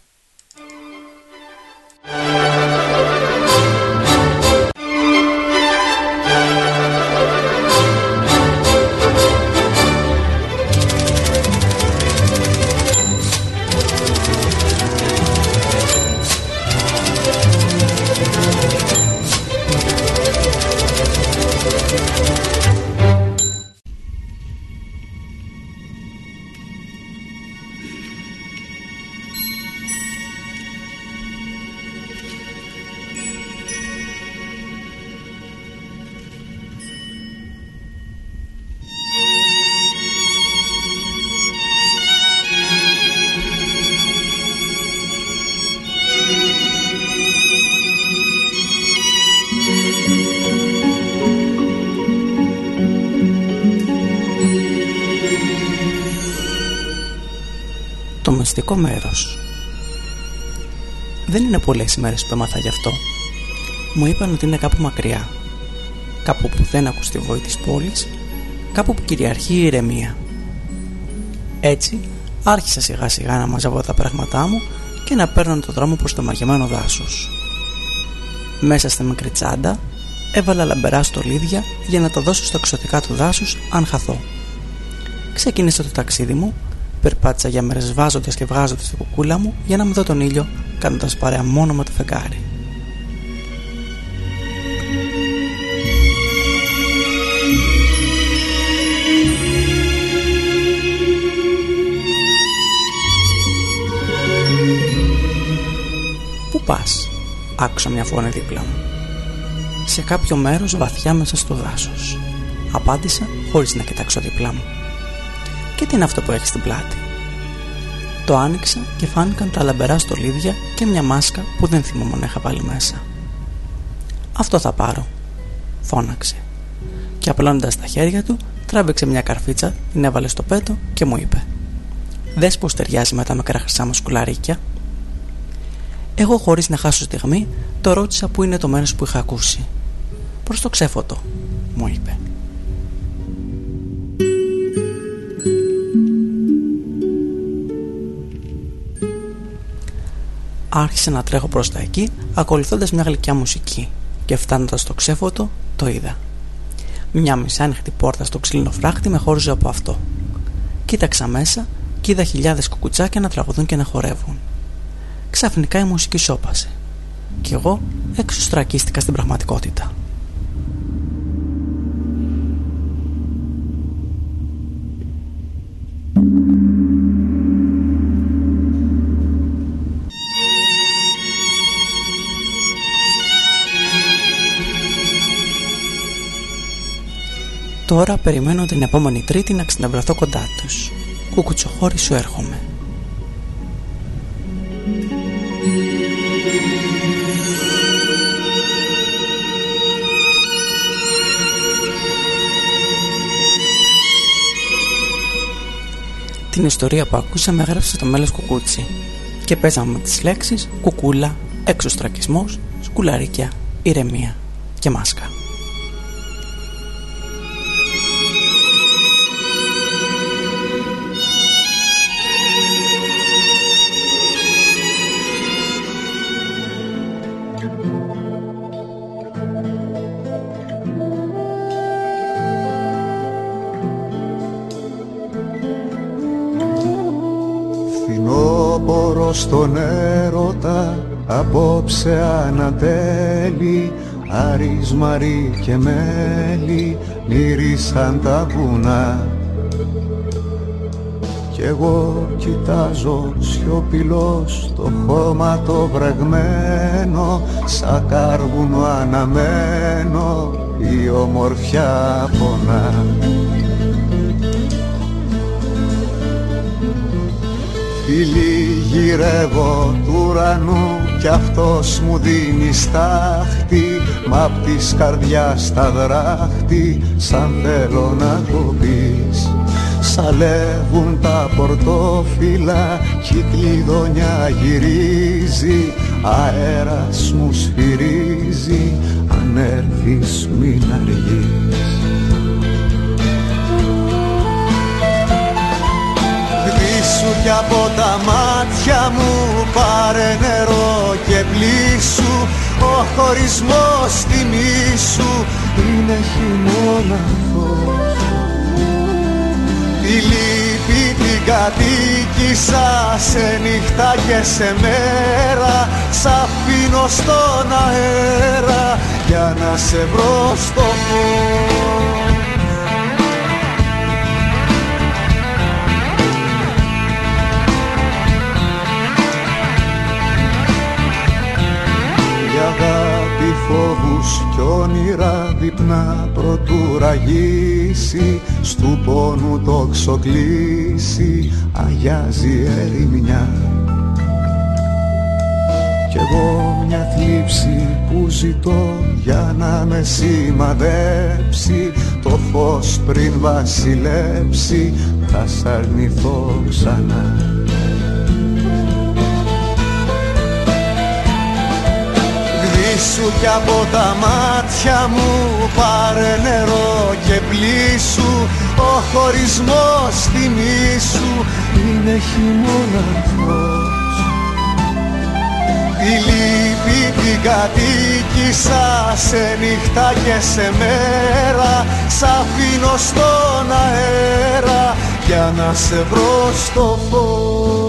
μυστικό μέρος. Δεν είναι πολλές οι μέρες που έμαθα γι' αυτό. Μου είπαν ότι είναι κάπου μακριά. Κάπου που δεν ακούς τη βόη της πόλης, κάπου που κυριαρχεί η ηρεμία. Έτσι, άρχισα σιγά σιγά να μαζεύω τα πράγματά μου και να παίρνω το δρόμο προς το μαγεμένο δάσος. Μέσα στη μικρή τσάντα έβαλα λαμπερά στολίδια για να τα δώσω στα εξωτικά του δάσους αν χαθώ. Ξεκίνησα το ταξίδι μου Περπάτησα για μέρες βάζοντας και βγάζοντας την κουκούλα μου για να μην δω τον ήλιο κάνοντας παρέα μόνο με το φεγγάρι. Πού πας, άκουσα μια φωνή δίπλα μου. Σε κάποιο μέρος βαθιά μέσα στο δάσος. Απάντησα χωρίς να κοιτάξω δίπλα μου. Και τι είναι αυτό που έχεις στην πλάτη. Το άνοιξα και φάνηκαν τα λαμπερά στολίδια και μια μάσκα που δεν θυμόμουν να είχα βάλει μέσα. Αυτό θα πάρω, φώναξε. Και απλώνοντας τα χέρια του, τράβηξε μια καρφίτσα, την έβαλε στο πέτο και μου είπε «Δες πως ταιριάζει με τα μικρά χρυσά μου σκουλαρίκια». Εγώ χωρίς να χάσω στιγμή, το ρώτησα που είναι το μέρος που είχα ακούσει. «Προς το ξέφωτο», μου είπε. Άρχισε να τρέχω προς τα εκεί ακολουθώντας μια γλυκιά μουσική και φτάνοντας στο ξέφωτο το είδα. Μια μισάνυχτη πόρτα στο ξύλινο φράχτη με χώριζε από αυτό. Κοίταξα μέσα και είδα χιλιάδες κουκουτσάκια να τραγουδούν και να χορεύουν. Ξαφνικά η μουσική σώπασε και εγώ έξω στρακίστηκα στην πραγματικότητα. Τώρα περιμένω την επόμενη Τρίτη να ξαναβρεθώ κοντά τους. Κουκουτσοχώρη σου έρχομαι. Την ιστορία που ακούσαμε έγραψε το μέλος κουκούτσι και παίζαμε με τις λέξεις κουκούλα, εξωστρακισμός, σκουλαρίκια, ηρεμία και μάσκα. Στον έρωτα απόψε ανατέλει Άρης, Μαρή και Μέλη μύρισαν τα βουνά. Κι εγώ κοιτάζω σιωπηλός το χώμα το βρεγμένο σαν κάρβουνο αναμένο η ομορφιά πονά. Φίλοι γυρεύω του ουρανού κι αυτός μου δίνει στάχτη Μα απ' της καρδιάς τα δράχτη σαν θέλω να το πεις. Σ' Σαλεύουν τα πορτόφυλλα κι η κλειδονιά γυρίζει αέρας μου σφυρίζει αν έρθεις μην αργείς κι από τα μάτια μου πάρε νερό και πλήσου. Ο χωρισμός τιμή είναι χειμώνας. Φως Τη λύπη την κατοίκησα σε νύχτα και σε μέρα. Σ' αφήνω στον αέρα για να σε βρω στο φως φόβους κι όνειρα διπνά προτού ραγίσει στου πόνου το ξοκλήσει αγιάζει ερημιά. Κι εγώ μια θλίψη που ζητώ για να με σημαδέψει το φως πριν βασιλέψει θα σ' αρνηθώ ξανά σου κι από τα μάτια μου πάρε νερό και πλήσου. Ο χωρισμός θυμίσου είναι χειμώνας. Τη λύπη την κατοίκησα σε νύχτα και σε μέρα. Σ' αφήνω στον αέρα για να σε βρω στο φως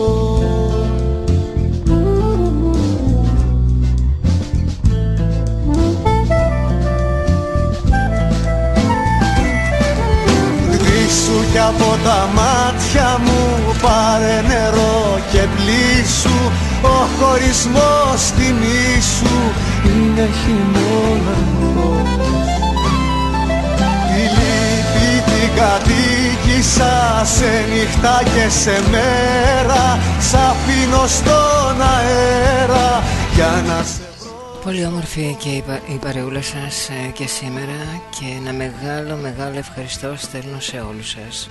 κι από τα μάτια μου πάρε νερό και πλήσου. Ο χωρισμός σου είναι χειμώνα. Η λύπη την κατοίκησα σε νύχτα και σε μέρα. Σ' αφήνω στον αέρα για να σε Πολύ όμορφη και η, πα, η παρεούλα σας ε, και σήμερα και ένα μεγάλο μεγάλο ευχαριστώ στέλνω σε όλους σας.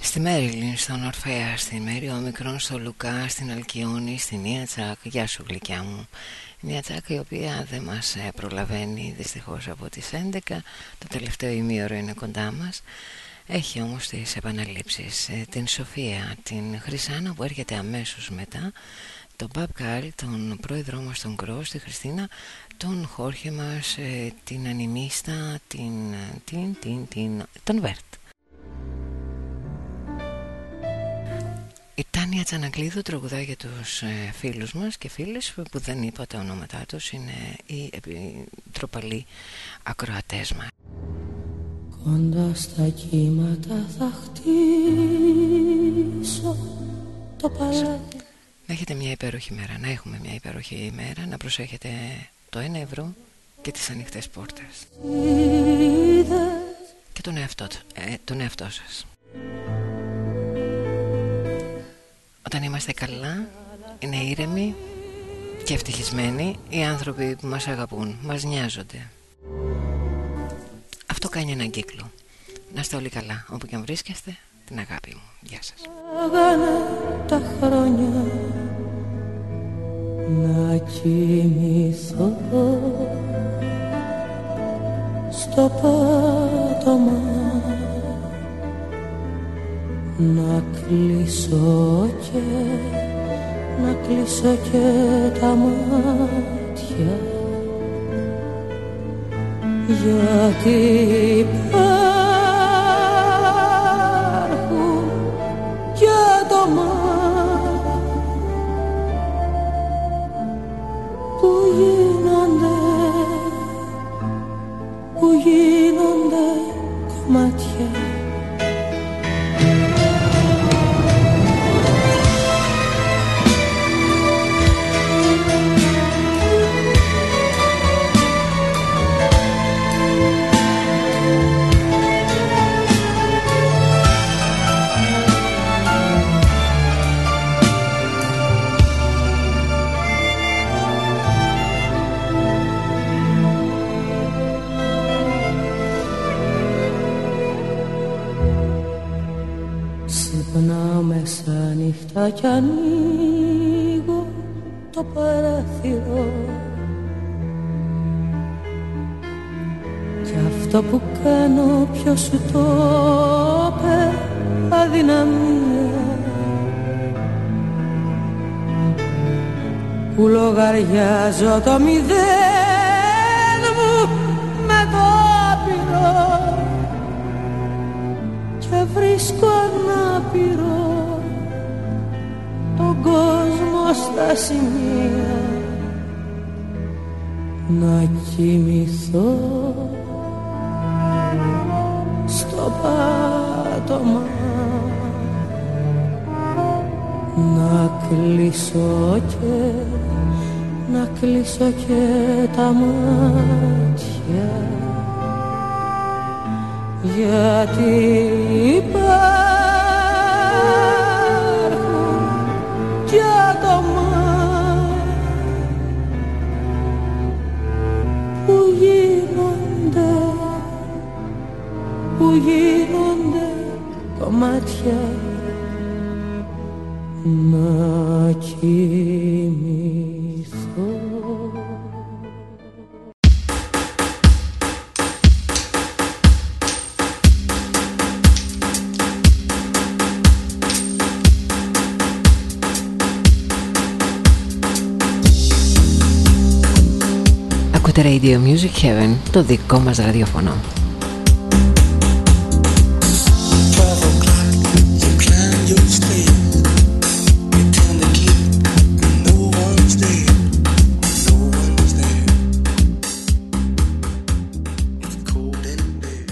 Στη Μέριλιν, στον Ορφέα, στη Μέρη Όμικρον, στο Λουκά, στην Αλκιόνη, στην Μία Τσακ, γεια σου γλυκιά μου. Μία Τσακ η οποία δεν μας ε, προλαβαίνει δυστυχώς από τις 11, το τελευταίο ημίωρο είναι κοντά μας. Έχει όμως τις επαναλήψεις ε, Την Σοφία, την Χρυσάνα που έρχεται αμέσως μετά Τον Μπαμπ Κάρι, τον πρόεδρό μας τον Κρός, τη Χριστίνα Τον Χόρχε μας, ε, την Ανιμίστα, την, ε, την, την, την, τον Βέρτ. Η Τάνια Τσανακλείδου τραγουδά για τους φίλους μας και φίλες που δεν είπα τα ονόματά τους Είναι οι τροπαλοί ακροατές μας Κοντά στα κύματα θα χτίσω το παλάτι. Να έχετε μια υπέροχη μέρα, να έχουμε μια υπέροχη μέρα Να προσέχετε το ένα ευρώ και τις ανοιχτές πόρτες. Και τον εαυτό, ε, τον εαυτό σας. Όταν είμαστε καλά, είναι ήρεμοι και ευτυχισμένοι οι άνθρωποι που μας αγαπούν, μας νοιάζονται αυτό κάνει έναν κύκλο. Να είστε όλοι καλά, όπου και αν βρίσκεστε, την αγάπη μου. Γεια σας. Άγανε τα χρόνια να κοιμηθώ στο πάτωμα να κλείσω και να κλείσω και τα μάτια γιατί υπάρχουν κι ανοίγω το παράθυρο. Κι αυτό που κάνω ποιος σου το είπε αδυναμία. Που λογαριάζω το μηδέν κόσμο στα σημεία. Να κοιμηθώ στο πάτωμα. Να κλείσω και να κλείσω και τα μάτια. Γιατί υπάρχουν που γίνονται κομμάτια να κοιμηθώ Ακούτε Radio Music Heaven, το δικό μας ραδιοφωνό.